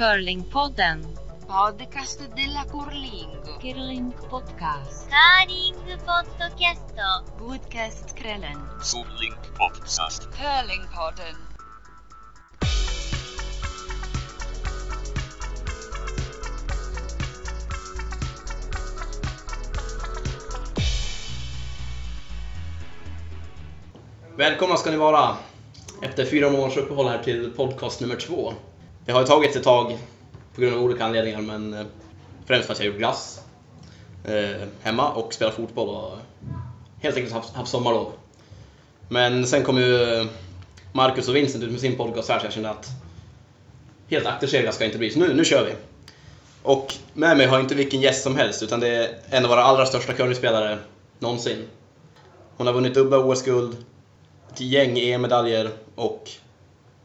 Curlingpodden. Podcast della curling. Curling podcast. Curling podcast. Podcastkvällen. Curling podcast. Curlingpodden. Välkomna ska ni vara efter fyra månaders uppehåll här till podcast nummer två. Det har ju tagit ett tag på grund av olika anledningar men eh, främst för att jag gjort glass eh, hemma och spelat fotboll och helt enkelt haft, haft sommarlov. Men sen kom ju eh, Marcus och Vincent ut med sin podcast här så jag kände att helt akterseglad ska jag inte bli, så nu, nu kör vi! Och med mig har jag inte vilken gäst som helst utan det är en av våra allra största curlingspelare någonsin. Hon har vunnit dubbla OS-guld, ett gäng EM-medaljer och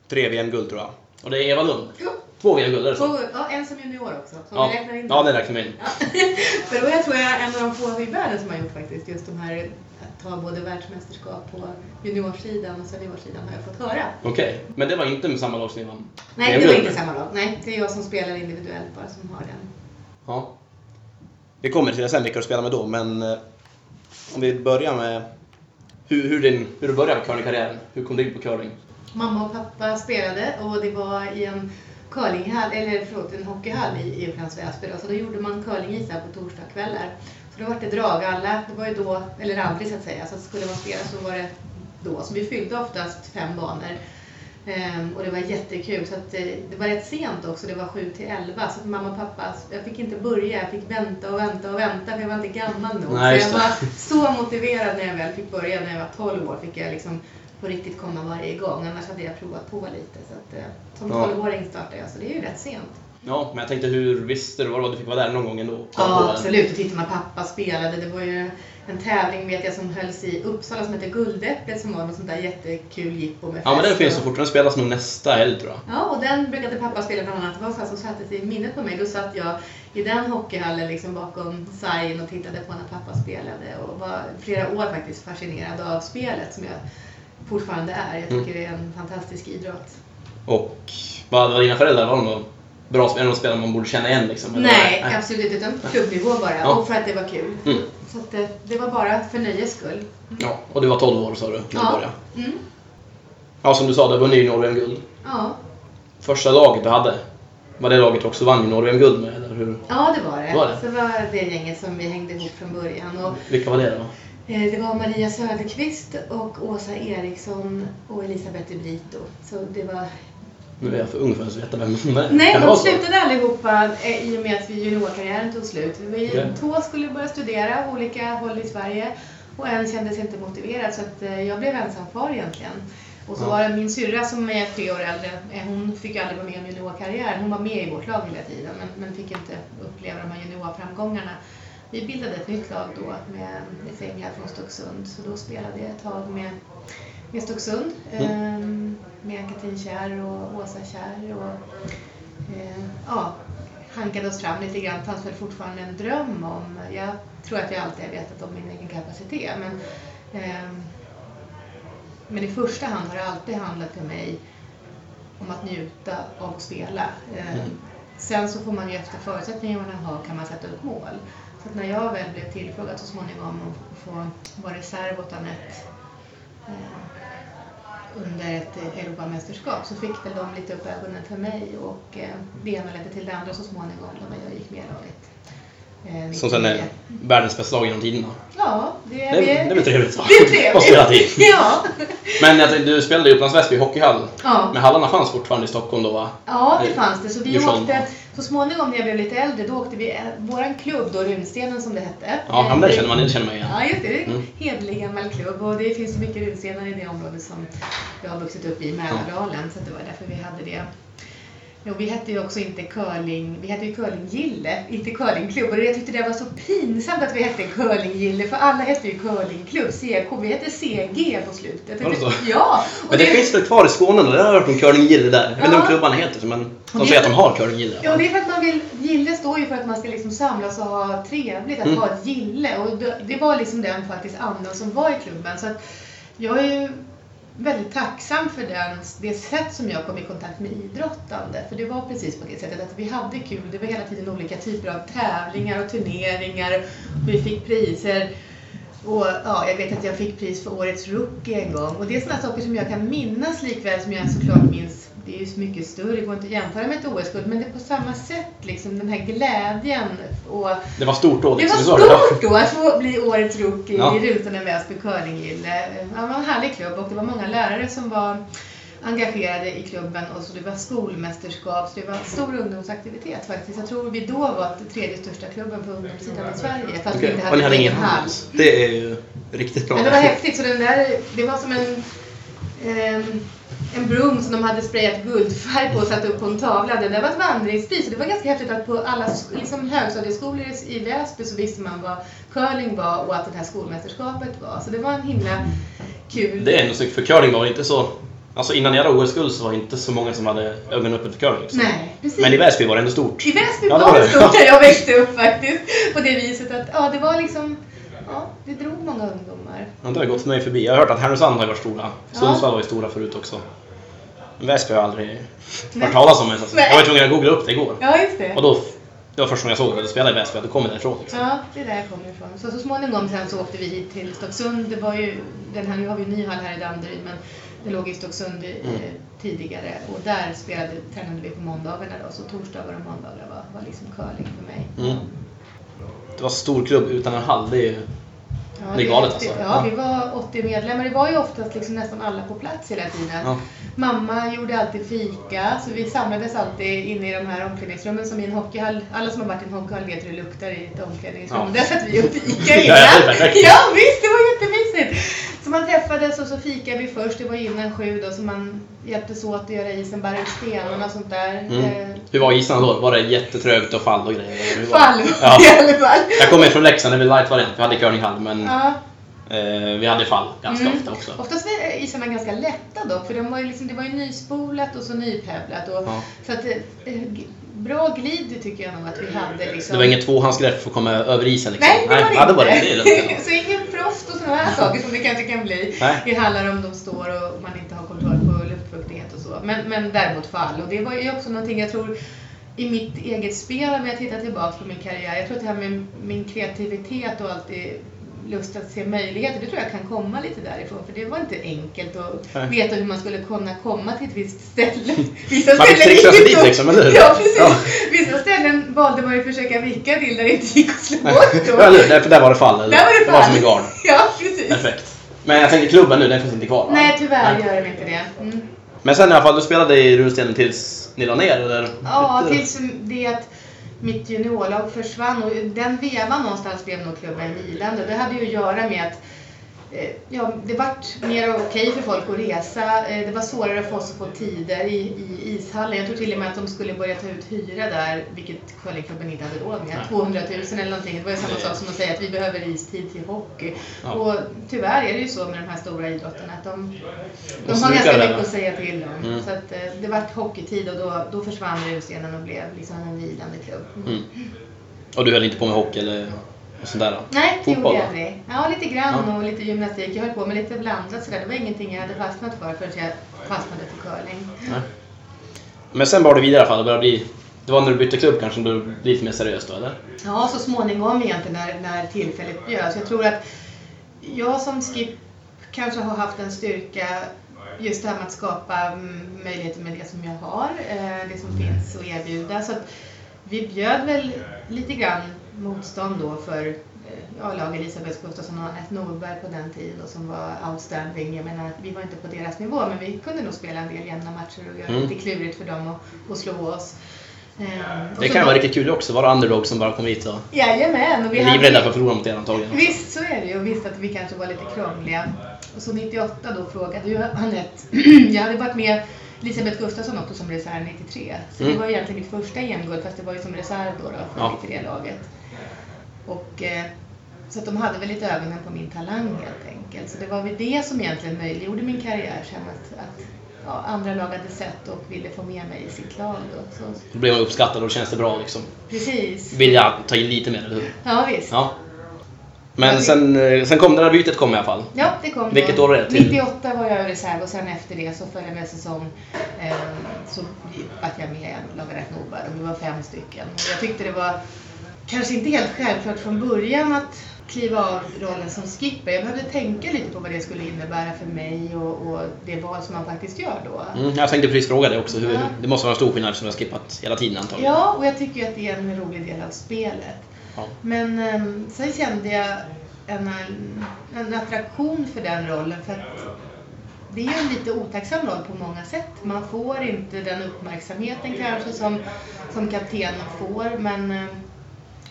tre VM-guld tror jag. Och det är Eva Lund. Jo. Två VM-guld, det så? Ja, en som junior också. Som Ja, räknar in. ja det räknar vi in. För då är jag tror jag en av de få i världen som har gjort faktiskt just de här att ta både världsmästerskap på juniorsidan och seniorsidan har jag fått höra. Okej, men det var inte med samma lag som ni vann? Nej, det var inte samma lag. Nej, det är jag som spelar individuellt bara som har den. Ja. Vi kommer till det sen vilka du spelar med då, men eh, om vi börjar med hur, hur, din, hur du började med curlingkarriären. Hur kom du in på curling? Mamma och pappa spelade och det var i en curlinghall, eller förlåt, en hockeyhall i, i Upplands Väsby då. Så då gjorde man curlingisar på torsdagskvällar. Så då var det drag alla, det var ju då, eller aldrig så att säga, så skulle man spela så var det då. Så vi fyllde oftast fem banor. Ehm, och det var jättekul. Så att, eh, det var rätt sent också, det var 7 till 11. Så mamma och pappa, jag fick inte börja, jag fick vänta och vänta och vänta för jag var inte gammal nog. Nej, så jag var så motiverad när jag väl fick börja, när jag var 12 år fick jag liksom på riktigt komma varje gång. Annars hade jag provat på lite. Så att, eh, som Ja. 12-åring startade jag, så det är ju rätt sent. Ja, men jag tänkte hur visste du vad det var? Du fick vara där någon gång ändå? Ja, absolut. Och tittade när pappa spelade. Det var ju en tävling vet jag som hölls i Uppsala som hette Guldäpplet som var något sånt där jättekul jippo med Ja, men den fest finns så fort. Den spelas nog nästa helg tror jag. Ja, och den brukade pappa spela bland annat. Det var så här som satte sig i minnet på mig. Då satt jag i den hockeyhallen liksom bakom sargen och tittade på när pappa spelade och var flera år faktiskt fascinerad av spelet som jag fortfarande är. Jag tycker det är en fantastisk idrott. Och vad var dina föräldrar? Var de bra spelare? Någon spelare man borde känna igen liksom? eller? Nej, absolut inte. Klubbnivå bara. Ja. Och för att det var kul. Mm. Så det, det var bara för nöjes skull. Ja, och du var 12 år sa du när du Ja. började. Mm. Ja, som du sa, du har vunnit junior-VM-guld. Ja. Första laget du hade, var det laget också vann junior-VM-guld med? Eller hur? ja, det var det. Var det? Så var det gänget som vi hängde ihop från början. Och Vilka var det då? Eh, Det var Maria Söderqvist och Åsa Eriksson och Elisabeth Brito. Så det var... Nu är jag för ung för att veta vem de är. Nej, de slutade allihopa eh, i och med att juniorkarriären tog slut. Vi Okej. Två skulle börja studera på olika håll i Sverige och en kändes inte motiverad så att eh, jag blev ensam far egentligen. Och så Ja. var det min syrra som är tre år äldre, hon fick aldrig vara med om juniorkarriären. Hon var med i vårt lag hela tiden men, men fick inte uppleva de här juniorframgångarna. Vi bildade ett nytt lag då med, Fenglar från Stocksund så då spelade jag ett tag med, med Stocksund. Mm. ehm, med Katrin Kjär och Åsa Kjär och eh, ja, hankade oss fram lite grann. Det fanns väl fortfarande en dröm om, jag tror att jag alltid har vetat om min egen kapacitet men ehm, men i första hand har det alltid handlat för mig om att njuta av att spela. Eh, Mm. Sen så får man ju efter förutsättningarna har kan man sätta upp mål. Så när jag väl blev tillfrågad så småningom att få vara reserv åt Anette eh, under ett eh, Europamästerskap så fick väl de lite upp ögonen för mig och eh, det ena ledde till det andra så småningom när jag gick med laget. Eh, Som sen är 99. världens bästa lag genom tiderna. Ja, det, Det, är- det väl trevligt? Det är trevligt. Att spela tid. Ja. Men tänkte, du spelade i Upplands Väsby hockeyhall. Ja. Men hallarna fanns fortfarande i Stockholm då va? Ja, det fanns det. Så vi Djursholm. åkte, så småningom när jag blev lite äldre, då åkte vi, eh, våran klubb då, Runstenen som det hette. Ja, eh, det känner man, det känner man igen. Ja, just det. Det är en Mm. gammal klubb och det finns så mycket runstenar i det området som jag har vuxit upp i, Mälardalen. Så det var därför vi hade det. Jo, vi hette ju också inte curling, vi hette ju curlinggille, inte curlingklubb. Och jag tyckte det var så pinsamt att vi hette curlinggille, för alla hette ju curlingklubb, CK. Vi hette CG på slutet. Var det så? Ja! Men det finns väl kvar i Skåne? Det har jag hört om curlinggille där. Jag vet inte om klubbarna heter men de det- säger att de har curlinggille. Ja, det är för att man vill, gille står ju för att man ska liksom samlas och ha trevligt, att Mm. ha ett gille. Och det, det var liksom den faktiskt andan som var i klubben. Så att jag är ju väldigt tacksam för den, det sätt som jag kom i kontakt med idrottande. För det var precis på det sättet att vi hade kul. Det var hela tiden olika typer av tävlingar och turneringar. Vi fick priser. Och ja, jag vet att jag fick pris för årets rookie en gång. Och det är sådana saker som jag kan minnas likväl som jag såklart minns. Det är ju så mycket större, det går inte att jämföra med ett OS-guld. Men det är på samma sätt liksom, den här glädjen. Och Det var stort då det liksom. var det. stort då att få bli årets rookie Ja. i Rutan Väsby curlinggille. Ja, Det var en härlig klubb och det var många lärare som var engagerade i klubben och så det var skolmästerskap, så det var stor ungdomsaktivitet faktiskt. Jag tror vi då var den tredje största klubben på ungdomssidan i Sverige fast vi Okej. inte hade en ingen hall? Det är ju riktigt bra. men det var häftigt, så den där, det var som en, en, en brum som de hade sprayat guldfärg på och satt upp på en tavla. Det där var ett vandringspris och det var ganska häftigt att på alla liksom högstadieskolor i- Väsby så visste man vad curling var och att det här skolmästerskapet var. Så det var en himla kul... Det är ändå snyggt, för curling var inte så... Alltså innan jag hade OS-guld så var det inte så många som hade ögonen öppna för curling. liksom. Nej, precis. Men i Väsby var det ändå stort. I Väsby Ja, var det stort där jag växte upp faktiskt. På det viset att ja, det var liksom... Ja, det drog många ungdomar. Ja, det har gått mig förbi. Jag har hört att Härnösand har varit stora. Ja. Sundsvall var ju stora förut också. Men Väsby har jag aldrig hört talas om ens. Jag var tvungen att googla upp det igår. Ja, just det. Och då, det var första gången jag såg att du spelade i Väsby, du kommer därifrån. Liksom. Ja, det är där jag kommer ifrån. Så, så småningom sen så åkte vi hit till Stocksund. Det var ju, den här, nu har vi en ny hall här i Danderyd men det låg i Stocksund i, Mm. eh, tidigare och där spelade, tränade vi på måndagarna då. Så torsdagar och måndagar var, var liksom curling för mig. Mm. Det var stor klubb utan en hall. Det är ju... Ja, Det är galet alltså. Ja, vi var 80 medlemmar. Det var ju oftast liksom nästan alla på plats hela tiden. Ja. Mamma gjorde alltid fika, så vi samlades alltid inne i de här omklädningsrummen som i en hockeyhall. Alla som har varit i en hockeyhall vet hur det luktar i ett omklädningsrum. Ja. Där satt vi och fika innan. ja, visst, det var jättemysigt. Så man träffades och så fikade vi först. Det var innan sju då, så man hjälptes åt att göra isen, bära ut stenarna och sånt där. Mm. Eh, Hur var isarna då? Var det jättetrögt och fall och grejer? Fall Ja. i alla fall. Jag kommer från Leksand, det är väl light-variant. Vi hade curlinghall, men Ja. Eh, vi hade fall ganska Mm. ofta också. Oftast var isarna ganska lätta dock, för de var liksom, det var ju nyspolat och så nypevlat. Och, Ja. Så att, eh, g- bra glid tycker jag nog att vi hade. Liksom. Det var inget tvåhandsgrepp för att komma över isen liksom? Nej, det var det ja, inte. det var är så ingen frost och sådana här saker som det kanske kan bli Nej. i hallar om de står och man inte har kontroll på luftfuktighet och så. Men, men däremot fall. Och det var ju också någonting jag tror i mitt eget spel, om jag tittar tillbaka på min karriär. Jag tror att det här med min kreativitet och alltid lust att se möjligheter, det tror jag kan komma lite därifrån. För det var inte enkelt att Nej. veta hur man skulle kunna komma till ett visst ställe. Vissa Man ställen sig gick dit liksom, eller hur? Ja, precis. Ja. Vissa ställen valde man ju att försöka vicka till där det inte gick att slå Nej. bort. då. Ja, eller för där var det fall. Eller? Där var det Det var fall. som en gard. Ja, precis. Perfekt. Men jag tänkte klubben nu, den finns inte kvar va? Nej, tyvärr Nej. gör den inte det. Mm. Men sen i alla fall, du spelade i Runstenen tills ni la ner eller? Ja, tills det att mitt juniorlag försvann och den vevan någonstans blev nog klubben lidande. Det hade ju att göra med att Ja, det vart mer okej för folk att resa. Eh, Det var svårare för oss att få tider i, i ishallen. Jag tror till och med att de skulle börja ta ut hyra där, vilket curlingklubben inte hade råd med. Nej. 200 000 eller någonting. Det var ju samma sak som att säga att vi behöver istid till hockey. Ja. Och tyvärr är det ju så med de här stora idrotterna att de, de har ganska mycket att säga till om. Mm. Så att, eh, det vart hockeytid och då, då försvann Runstenen och blev liksom en vilande klubb. Mm. Mm. Och du höll inte på med hockey eller och sånt där? Nej, det Fotboll, gjorde jag aldrig. Ja, lite grann Ja. och lite gymnastik. Jag höll på med lite blandat sådär. Det var ingenting jag hade fastnat för förrän jag fastnade för curling. Nej. Men sen var det vidare i alla fall, det började bli... Det var när du bytte klubb kanske, då blev det lite mer seriöst då eller? Ja, så småningom egentligen när, när tillfället bjöds. Jag tror att jag som skip kanske har haft en styrka just det här med att skapa mm, möjligheter med det som jag har, eh, det som finns att erbjuda. Så att vi bjöd väl lite grann motstånd då för eh, ja, lag Elisabeth Gustafsson och Anette Norberg på den tiden och som var outstanding. Jag menar, vi var inte på deras nivå men vi kunde nog spela en del jämna matcher och göra Mm. lite klurigt för dem att, att slå oss. Och Det kan vara riktigt kul också, vara underdog som bara kom hit och Jajamän. Och vi livrädda för att förlora mot er antagligen. Visst, så är det ju. Och visst att vi kanske var lite krångliga. Och så 98 då frågade ju Anette. jag hade varit med Elisabeth Gustafsson också som reserv 93. Så Mm. det var egentligen mitt första EM-guld fast det var ju som reserv då, då för Ja. 93-laget. Och eh, så att de hade väl lite ögonen på min talang helt enkelt. Så det var väl det som egentligen möjliggjorde min karriär sen att, att ja, andra lag hade sett och ville få med mig i sitt lag då. Så, Då blir man uppskattad och då känns det bra liksom. precis. Vill jag ta in lite mer, eller hur? Ja visst. Ja. Men sen, eh, sen kom det där bytet kom i alla fall. Ja, det kom Vilket då. år är det till? 98 var jag reserv och sen efter det så följande säsong eh, så vart jag med i Nordberg och vi var fem stycken. Och jag tyckte det var kanske inte helt självklart från början att kliva av rollen som skipper. Jag behövde tänka lite på vad det skulle innebära för mig och, och det val som man faktiskt gör då. Mm, jag tänkte precis fråga det också. Hur, Ja. Det måste vara stor skillnad som jag har skippat hela tiden antagligen. Ja, och jag tycker ju att det är en rolig del av spelet. Ja. Men um, sen kände jag en, en attraktion för den rollen för att det är ju en lite otacksam roll på många sätt. Man får inte den uppmärksamheten kanske som, som kaptenen får. Men, eh,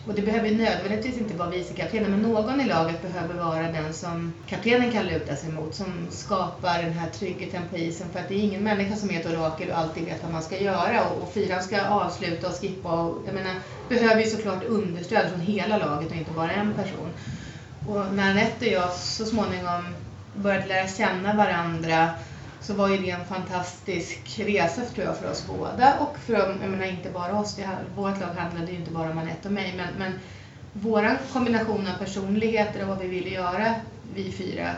och det behöver ju nödvändigtvis inte vara vicekaptenen, men någon i laget behöver vara den som kaptenen kan luta sig mot, som skapar den här tryggheten på isen. För att det är ingen människa som är ett orakel och alltid vet vad man ska göra. Och, och fyran ska avsluta och skippa. Och, jag menar, behöver ju såklart understöd från hela laget och inte bara en person. Och när Anette och jag så småningom började lära känna varandra så var ju det en fantastisk resa tror jag för oss båda och för, jag menar inte bara oss, det, vårt lag handlade ju inte bara om Anette och mig men, men våran kombination av personligheter och vad vi ville göra, vi fyra,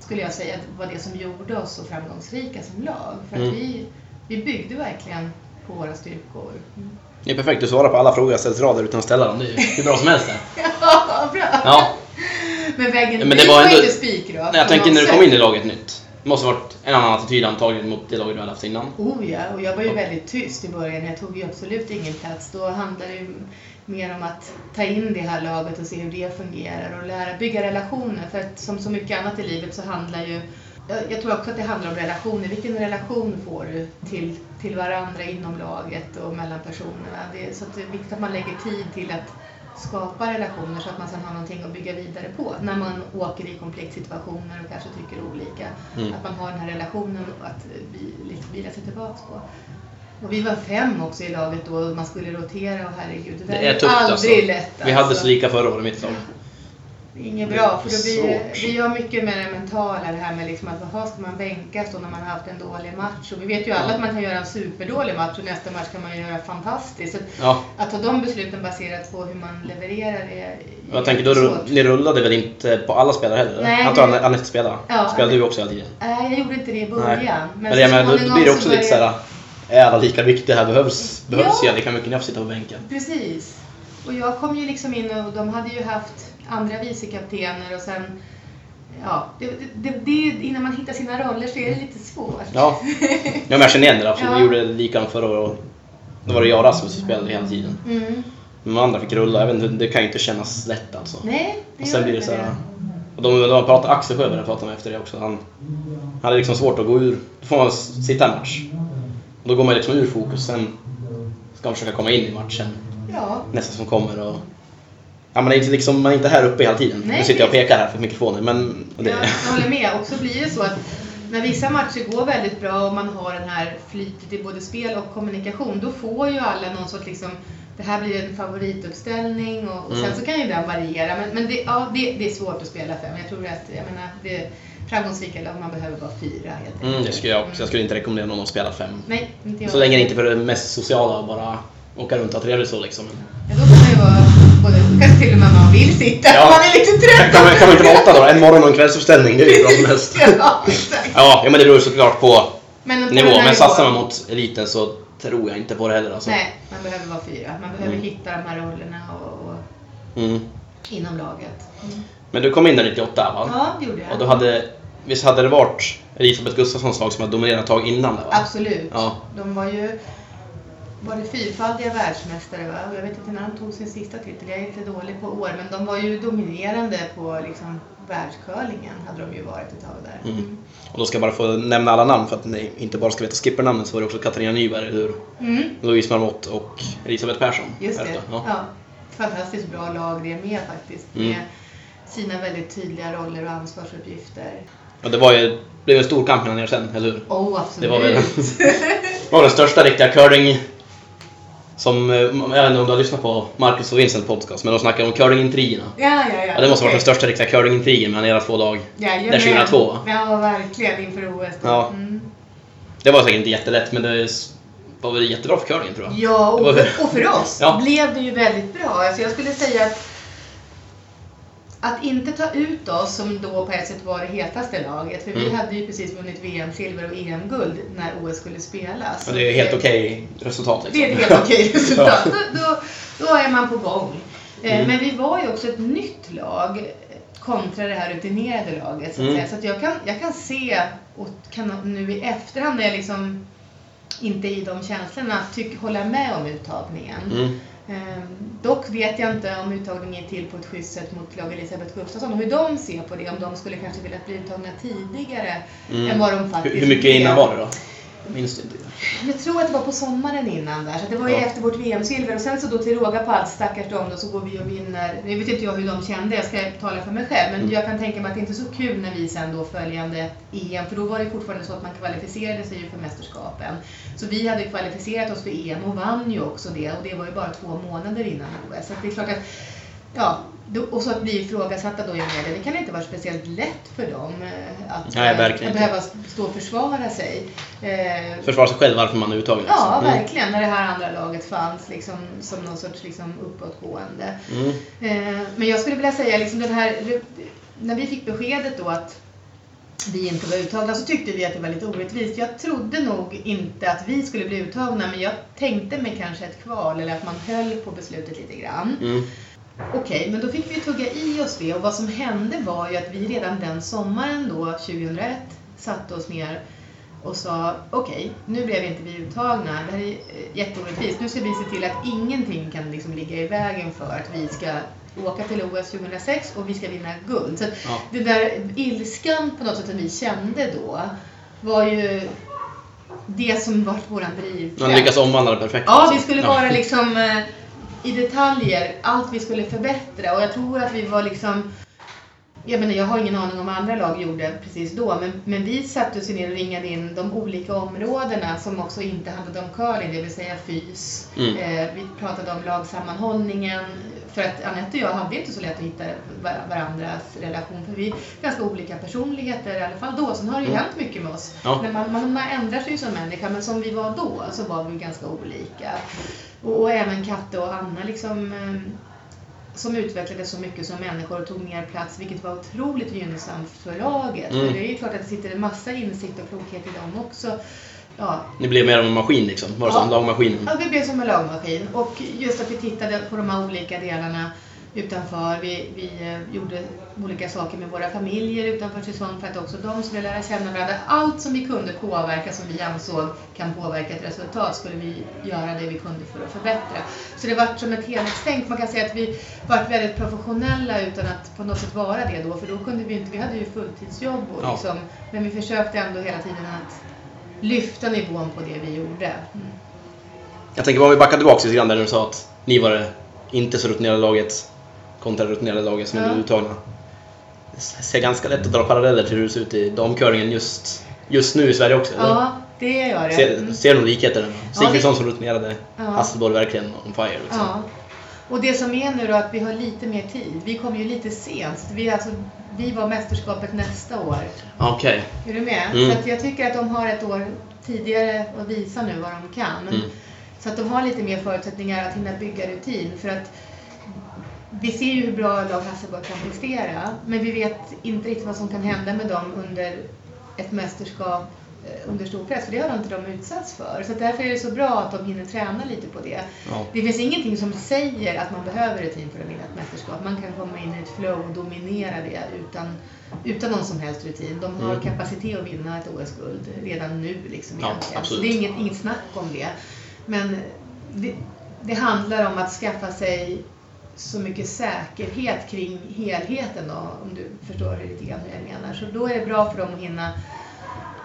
skulle jag säga var det som gjorde oss så framgångsrika som lag. För att Mm. vi, vi byggde verkligen på våra styrkor. Mm. Det är perfekt, du svarar på alla frågor jag ställt rader utan att ställa dem. Det är hur bra som helst. Ja, bra! Ja. Men vägen Men det dit var ändå- inte spikrak. Jag tänker när du kom in i laget nytt. Det måste varit en annan attityd antagligen mot det laget du hade haft innan. Oh ja, och jag var ju väldigt tyst i början. Jag tog ju absolut ingen plats. Då handlade det ju mer om att ta in det här laget och se hur det fungerar och lära bygga relationer. För att som så mycket annat i livet så handlar ju jag, tror också att det handlar om relationer. Vilken relation får du till, till varandra inom laget och mellan personerna? Det är, så det är viktigt att man lägger tid till att skapa relationer så att man sen har någonting att bygga vidare på när man åker i konfliktsituationer och kanske tycker olika. Mm. Att man har den här relationen att vi- liksom vila sig tillbaks på. Och vi var fem också i laget då och man skulle rotera och herregud, det, Det är tufft aldrig alltså. lätt. Vi hade alltså. så lika förra året, mitt lag. Inget bra, för då blir det, gör mycket med det mentala, det här med liksom att vad ska man bänkas då när man har haft en dålig match? Och vi vet ju alla att man kan göra en superdålig match och nästa match kan man göra fantastiskt. Så Ja, att ta de besluten baserat på hur man levererar är jag tänker då svårt. ni rullade väl inte på alla spelare heller? Nej, jag antar att Anette spelade. Ja, Spelade du också hela tiden? Nej, jag gjorde inte det i Nej. början. Men, jag menar, då småningom blir det så också lite såhär, är alla lika viktiga här? Behövs, behövs Ja. jag lika mycket när jag får sitta på bänken? Precis. Och jag kom ju liksom in och de hade ju haft andra vicekaptener och sen Ja, det, det, det, innan man hittar sina roller så är det lite svårt. Ja, ja jag känner igen det absolut. Vi gjorde likadant förra året. Då var det jag och Rasmus som spelade hela tiden. Mm. Men de andra fick rulla. Jag vet inte, det kan ju inte kännas lätt alltså. Nej, det Och sen blir det så här, och de, de pratade, Axel Sjöberg pratade med efter det också. Han, han hade liksom svårt att gå ur. Då får man sitta en match. Och då går man liksom ur fokus. Sen ska man försöka komma in i matchen Ja, nästa som kommer. Och, ja, man, är inte liksom, man är inte här uppe hela tiden. Nej, nu sitter jag och pekar här för mikrofonen. Men det, jag, jag håller med. Och så blir det så att när vissa matcher går väldigt bra och man har den här flytet i både spel och kommunikation, då får ju alla någon sorts liksom det här blir en favorituppställning och, och sen Mm. så kan ju den variera. Men, men det, ja, det, det är svårt att spela fem. Jag tror att jag menar, det framgångsrika lag, man behöver bara fyra helt mm, det skulle jag också. Jag skulle inte rekommendera någon att spela fem. Nej, inte jag. Så länge det inte för det mest sociala bara åka runt och ha trevligt så liksom. Ja, då både, kanske till och med man vill sitta Ja. man är lite trött. Kan man, kan man inte vara åtta då? En morgon och en kvällsuppställning, det är ju bra som helst. ja, exakt. Ja, men det beror såklart på Men nivå. Men satsar man mot eliten så tror jag inte på det heller alltså. Nej, man behöver vara fyra. Man behöver Mm. hitta de här rollerna och, och Mm. inom laget. Men du kom in där 98 va? Ja, det gjorde jag. Och då hade, visst hade det varit Elisabeth Gustafssons lag som hade dominerat ett tag innan det va? Absolut. Ja. De var ju var det fyrfaldiga världsmästare va? Jag vet inte när de tog sin sista titel, jag är lite dålig på år. Men de var ju dominerande på liksom världscurlingen hade de ju varit ett tag där. Mm. Och då ska jag bara få nämna alla namn för att ni inte bara ska veta skippernamnen så var det också Katarina Nyberg, hur? Mm. Louise Marmot och Elisabeth Persson. Just det. Ja. Ja. Fantastiskt bra lag det med faktiskt. Mm. Med sina väldigt tydliga roller och ansvarsuppgifter. Och det var ju, det blev en stor kamp mellan er sen, eller hur? Oh, absolut. Det var väl var den största riktiga curling som, eh, jag vet inte om du har lyssnat på Marcus och Vincent podcast, men de snackar om curlingintrigerna. Ja, ja, ja. Ja, det måste ha varit den största riktiga curlingintrigen mellan era två lag. Jajamän. Där 2002 va? Ja, verkligen inför OS. då. Ja. Mm. Det var säkert inte jättelätt, men det var väl jättebra för curlingen tror jag. Ja, och för, och för oss Ja. blev det ju väldigt bra. Alltså jag skulle säga att att inte ta ut oss, som då på ett sätt var det hetaste laget, för vi Mm. hade ju precis vunnit VM-silver och EM-guld när OS skulle spelas. Ja, det är helt okej resultat liksom. Det är ett helt okej resultat. Ja. Då, då, då är man på gång. Eh, Mm. Men vi var ju också ett nytt lag kontra det här rutinerade laget. Så, att Mm. så att jag, kan, jag kan se, och kan nu i efterhand när jag liksom inte i de känslorna, tyck, hålla med om uttagningen. Ehm, dock vet jag inte om uttagningen är till på ett schysst sätt mot lag Elisabeth Gustafsson och hur de ser på det. Om de skulle kanske vilja bli uttagna tidigare Mm. än vad de faktiskt Hur, mycket innan var det då? Minns inte. Jag tror att det var på sommaren innan där, så det var ju Ja. efter vårt VM-silver och sen så då till råga på allt stackars dem då så går vi och vinner. Nu vet inte jag hur de kände, jag ska tala för mig själv, men Mm. jag kan tänka mig att det inte är så kul när vi sen då följande EM, för då var det fortfarande så att man kvalificerade sig ju för mästerskapen. Så vi hade kvalificerat oss för EM och vann ju också det och det var ju bara två månader innan OS. Så det är klart att Ja, och så att bli ifrågasatta då i media, det kan inte vara speciellt lätt för dem eh, att, Nej, eh, att behöva stå och försvara sig. Eh, Försvara sig själv varför man är uttagen. Ja, liksom. Mm. verkligen. När det här andra laget fanns liksom, som någon sorts liksom, uppåtgående. Mm. Men jag skulle vilja säga, liksom, den här, när vi fick beskedet då att vi inte var uttagna så tyckte vi att det var lite orättvist. Jag trodde nog inte att vi skulle bli uttagna men jag tänkte mig kanske ett kval eller att man höll på beslutet lite grann. Mm. Okej, men då fick vi tugga i oss det och vad som hände var ju att vi redan den sommaren då, 2001, satte oss ner och sa okej, nu blev inte vi uttagna. Det här är eh, jätteorättvist. Nu ska vi se till att ingenting kan liksom ligga i vägen för att vi ska åka till OS 2006 och vi ska vinna guld. Så Ja. det där ilskan på något sätt som vi kände då var ju det som var våran drivkraft. Man lyckas omvandla det perfekt. Ja, vi skulle vara liksom eh, i detaljer, allt vi skulle förbättra. Och jag tror att vi var liksom jag menar, jag har ingen aning om vad andra lag gjorde precis då, men, men vi satte oss ner och ringade in de olika områdena som också inte handlade om curling, det vill säga fys. Mm. Eh, vi pratade om lagsammanhållningen, för att Anette och jag hade inte så lätt att hitta var- varandras relation, för vi är ganska olika personligheter i alla fall då. Sen har det ju Mm. hänt mycket med oss. Ja. Men man, man, man ändrar sig ju som människa, men som vi var då så var vi ganska olika. Och, och även Katte och Anna liksom, eh, som utvecklades så mycket som människor och tog mer plats, vilket var otroligt gynnsamt för laget. Mm. För det är ju klart att det sitter en massa insikt och klokhet i dem också. Ja, Ni blev mer av en maskin liksom. Var det Ja. som lagmaskinen? Ja, vi blev som en lagmaskin. Och just att vi tittade på de här olika delarna utanför. Vi, vi eh, gjorde olika saker med våra familjer utanför säsong för att också de skulle lära känna varandra. Allt som vi kunde påverka, som vi ansåg kan påverka ett resultat, skulle vi göra det vi kunde för att förbättra. Så det var som ett helhetstänk. Man kan säga att vi var väldigt professionella utan att på något sätt vara det då, för då kunde vi inte, vi hade ju fulltidsjobb och liksom, men vi försökte ändå hela tiden att lyfta nivån på det vi gjorde. Mm. Jag tänker om vi backar tillbaka lite grann där du sa att ni var det inte så rutinerade laget kontra rutinerade laget som Ja. är uttagna. Det ser ganska lätt att dra paralleller till hur det ser ut i damköringen just, just nu i Sverige också. eller? Ja, det gör det. Ser, ser några likheter? Ja, Sigfridsson det- som rutinerade, Ja. Hasselborg verkligen on fire. Liksom. Ja. Och det som är nu då att vi har lite mer tid. Vi kom ju lite sent. Vi, alltså, vi var mästerskapet nästa år. Okej. Är du med? Mm. Så jag tycker att de har ett år tidigare att visa nu vad de kan. Mm. Så att de har lite mer förutsättningar att hinna bygga rutin. För att vi ser ju hur bra lag Hasselborg kan prestera. Men vi vet inte riktigt vad som kan hända med dem under ett mästerskap eh, under stor press. För det har inte de utsatts för. Så därför är det så bra att de hinner träna lite på det. Ja. Det finns ingenting som säger att man behöver rutin för att vinna ett mästerskap. Man kan komma in i ett flow och dominera det utan, utan någon som helst rutin. De har Mm. kapacitet att vinna ett OS-guld redan nu. Liksom, Ja. Så det är inget, inget snack om det. Men det, det handlar om att skaffa sig så mycket säkerhet kring helheten då, om du förstår lite grann hur jag menar. Så då är det bra för dem att hinna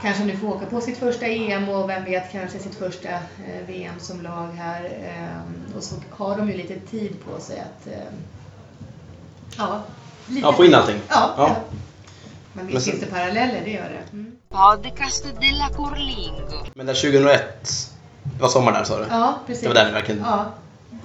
kanske nu få åka på sitt första EM och vem vet kanske sitt första eh, VM som lag här. Eh, och så har de ju lite tid på sig att eh, ja, lite Ja, få in allting. Ja, Ja. ja. Men visst finns det paralleller, det gör det. Mm. Podcast della Curlingo. Men där 2001, det var sommar där sa du? Ja, precis. Det var där ni verkligen... Ja,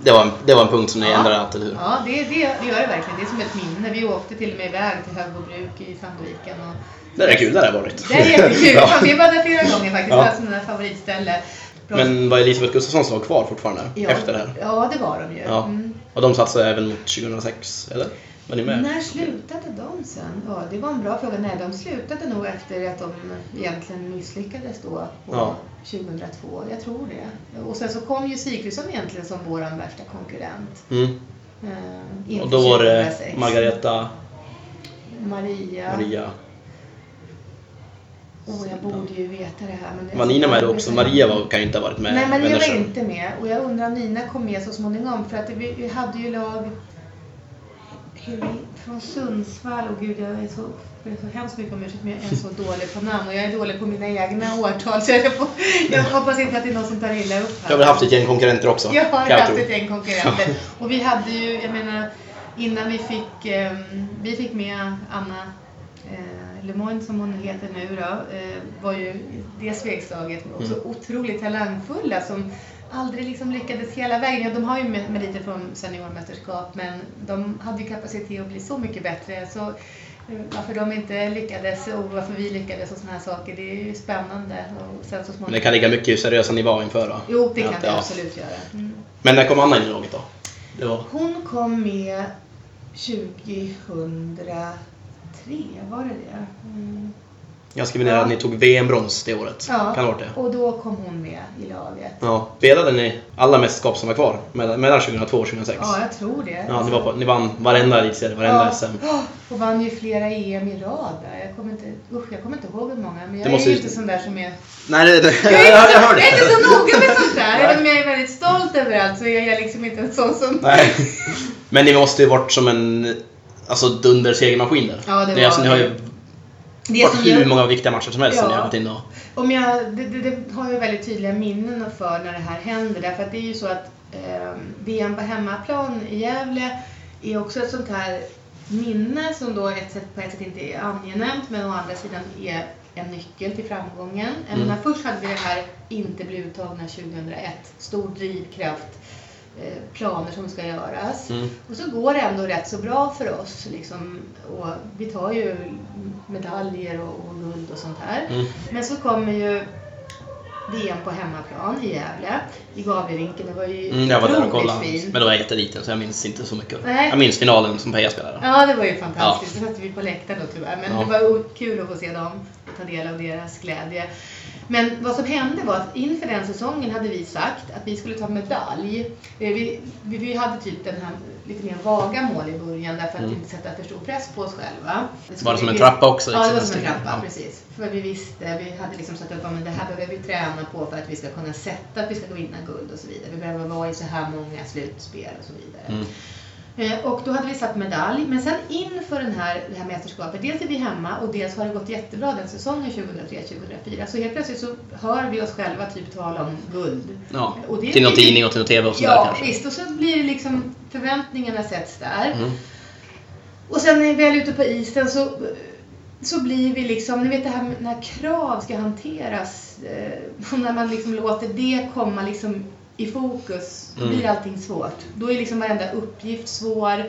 Det, var en, det var en punkt som ni Ja. ändrade allt, eller hur? ja det, det, det gör det verkligen. Det är som ett minne. Vi åkte till och med iväg till Högbobruk i Sandviken. Och Det är kul, där har varit. det är jättekul. Ja. Vi var där flera gånger faktiskt. Ja. Det var ett sånt där favoritställe. Bra- Men var Elisabeth Gustafsson som var kvar fortfarande ja, efter det här? Ja, det var de ju. Ja. Mm. Och de satsade även mot 2006, eller? Var ni med? När slutade de sen? Ja, det var en bra fråga. Nej, de slutade nog efter att de egentligen misslyckades då på Ja. 2002. Jag tror det. Och sen så kom ju Sigfridsson egentligen som vår värsta konkurrent. Mm. Eh, Och då var det 2006. Margareta, Maria. Maria. Åh, jag borde ju veta det här. Men det- Var Nina med då också? Maria var, kan ju inte ha varit med. Nej, Maria var inte med. Och jag undrar om Nina kom med så småningom. För att vi, vi hade ju lag från Sundsvall. Och gud, jag är så, jag är så hemskt mycket om ursäkt, men jag är så dålig på namn. Och jag är dålig på mina egna årtal. Så jag, får, jag hoppas inte att det är någon som tar illa upp Jag har haft ett gäng konkurrenter också. jag har jag haft tro. ett gäng konkurrenter. Och vi hade ju, jag menar, innan vi fick, eh, vi fick med Anna eh, Lemoine som hon heter nu då, eh, var ju det svegslaget också Mm. otroligt talangfulla som aldrig liksom lyckades hela vägen. Ja, De har ju mer- meriter från seniormästerskap men de hade ju kapacitet att bli så mycket bättre. Så eh, varför de inte lyckades och varför vi lyckades och sådana här saker, det är ju spännande. Och sen så Men småningom... det kan ligga mycket seriösa nivå inför då. Jo, det kan det ja. absolut göra. Mm. Men när kom Anna in i laget då? Var... Hon kom med 2003, var det det? Mm. Jag skriver ner Ja. att ni tog VM-brons det året. Ja, Kan det det? och då kom hon med i laget. Ja. Spelade ni alla mästerskap som var kvar mellan mellan 2002 och 2006? Ja, jag tror det. Ja, ni, var på, ni vann varenda elitserie, varenda SM. Ja, och vann ju flera EM i rad. Jag kommer inte, usch, jag kommer inte ihåg hur många, men jag Det måste är ju- inte sån där som är... Nej, det, det, Jag är, jag, jag hörde jag är inte så noga med sånt där. Nej. Även om jag är väldigt stolt över allt så är jag liksom inte en sån som... Nej. Men ni måste ju varit som en alltså, dundersegermaskin där. Ja, det alltså, var ni har det. ju Det varit som hur jag- många viktiga matcher som helst som Ja. har gått in och... Om jag, det, det, det har jag väldigt tydliga minnen för när det här händer. Därför att det är ju så att eh, VM på hemmaplan i Gävle är också ett sånt här minne som då ett sätt, på ett sätt inte är angenämt men å andra sidan är en nyckel till framgången. Jag Mm. menar, först hade vi det här inte bli uttagna 2001, stor drivkraft, planer som ska göras. Mm. Och så går det ändå rätt så bra för oss. Liksom, och vi tar ju medaljer och, och guld och sånt här. Mm. Men så kommer ju VM på hemmaplan i Gävle, i Gavlerinken. Det var ju Mm, jag var där och kollade. fint. Men då var jag jätteliten så jag minns inte så mycket. Nej. Jag minns finalen som Peja spelade. Ja, det var ju fantastiskt. Då satt vi på läktaren då tyvärr. Men Ja. det var kul att få se dem ta del av deras glädje. Men vad som hände var att inför den säsongen hade vi sagt att vi skulle ta medalj. Eh, Vi, vi, hade typ den här lite mer vaga mål i början därför att Mm. inte sätta för stor press på oss själva. Var det som en trappa också? Ja, det var liksom, som en trappa, Ja. precis. För vi visste, vi hade liksom satt upp att det här behöver vi träna på för att vi ska kunna sätta att vi ska vinna guld och så vidare. Vi behöver vara i så här många slutspel och så vidare. Mm. Eh, Och då hade vi satt medalj. Men sen inför den här, det här mästerskapet, dels är vi hemma och dels har det gått jättebra den säsongen 2003-2004. Så helt plötsligt så hör vi oss själva typ tala om guld. Ja. Och det Till någon tidning och till någon TV och sådär Ja, kanske. visst. Och så blir det liksom, förväntningarna sätts där. Mm. Och sen när vi väl är ute på isen så, så blir vi liksom, ni vet det här när krav ska hanteras, eh, och när man liksom låter det komma liksom i fokus, då Mm. blir allting svårt. Då är liksom varenda uppgift svår.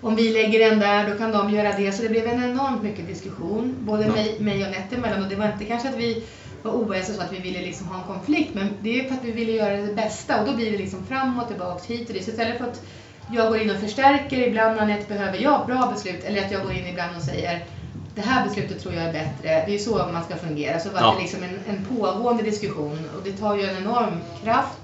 Om vi lägger en där, då kan de göra det. Så det blev en enormt mycket diskussion, både Ja. mig, mig och Nette emellan. Och det var inte kanske att vi var oense så att vi ville liksom ha en konflikt, men det är för att vi ville göra det bästa. Och då blir det liksom fram och tillbaks, hit och dit. Så istället för att jag går in och förstärker ibland när Nette behöver ja, bra beslut, eller att jag går in ibland och säger det här beslutet tror jag är bättre. Det är så man ska fungera. Så var Ja. det liksom en, en pågående diskussion och det tar ju en enorm kraft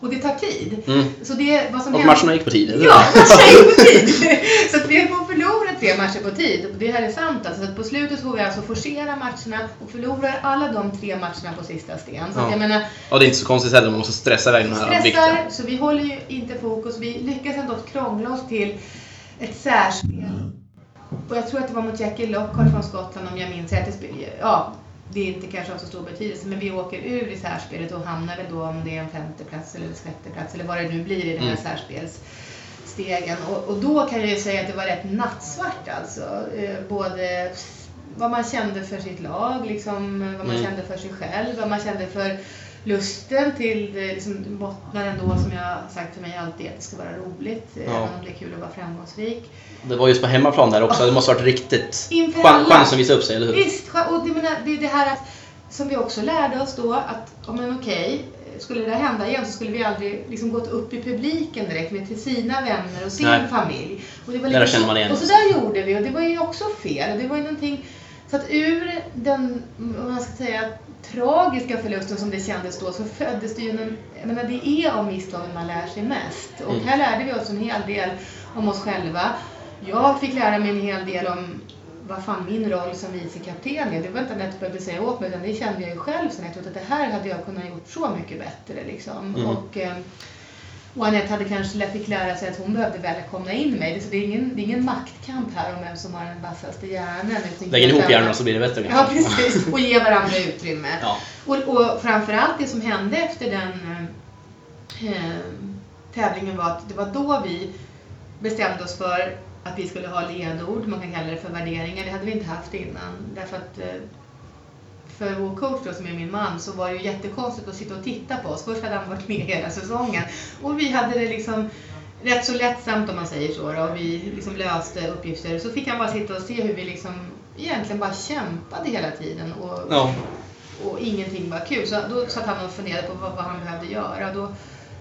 och det tar tid. Mm. Så det, vad som Och händer- matcherna gick på tid? Ja, matcherna gick på tid. Så att vi har förlorat tre matcher på tid. Och Det här är sant. Alltså, att på slutet får vi alltså forcera matcherna och förlorar alla de tre matcherna på sista sten. Så Ja. jag menar, Och det är inte så konstigt heller, man måste stressa iväg de här stressar, viktiga. så vi håller ju inte fokus. Vi lyckas ändå krångla oss till ett särspel. Och jag tror att det var mot Jackie Lockhart från Skottland om jag minns rätt. Ja, det är inte kanske av så stor betydelse, men vi åker ur i särspelet och hamnar väl då om det är en femteplats eller en sjätteplats eller vad det nu blir i den här Mm. särspelsstegen. Och, och då kan jag ju säga att det var rätt nattsvart alltså. Eh, både vad man kände för sitt lag, liksom, vad man Mm. kände för sig själv, vad man kände för lusten till det liksom, bottnar ändå som jag sagt för mig alltid att det ska vara roligt, Ja. även om det är kul att vara framgångsrik. Det var just på hemmaplan där också, det måste ha varit riktigt chans att visa upp sig, eller hur? Visst, och det, menar, det är det här att, som vi också lärde oss då att, ja men okej, skulle det hända igen så skulle vi aldrig liksom gått upp i publiken direkt med till sina vänner och sin Nej. familj. Och det var Där lite känner man igen Och så där gjorde vi och det var ju också fel. Och det var ju någonting, så att ur den, vad man ska säga, tragiska förlusten som det kändes då så föddes det ju en, jag menar det är av misstagen man lär sig mest. Och Mm. här lärde vi oss en hel del om oss själva. Jag fick lära mig en hel del om vad fan min roll som vicekapten är. Det var inte Anette behövde säga åt mig utan det kände jag ju själv sen efteråt att det här hade jag kunnat gjort så mycket bättre liksom. Mm. Och, eh, och Anette hade kanske lätt fick lära sig att hon behövde välkomna in mig. Så det är ingen, det är ingen maktkamp här om vem som har den vassaste hjärnan. Lägger ihop hjärnorna så blir det bättre Ja, precis. Och ge varandra utrymme. Ja. Och, och framförallt det som hände efter den eh, eh, tävlingen var att det var då vi bestämde oss för att vi skulle ha ledord, man kan kalla det för värderingar. Det hade vi inte haft innan. Därför att eh, för vår coach då, som är min man så var det ju jättekonstigt att sitta och titta på oss. Först hade han varit med hela säsongen och vi hade det liksom rätt så lättsamt om man säger så då, och vi liksom löste uppgifter. Så fick han bara sitta och se hur vi liksom egentligen bara kämpade hela tiden och, Ja. och ingenting var kul. Så då satt han och funderade på vad, vad han behövde göra. Då,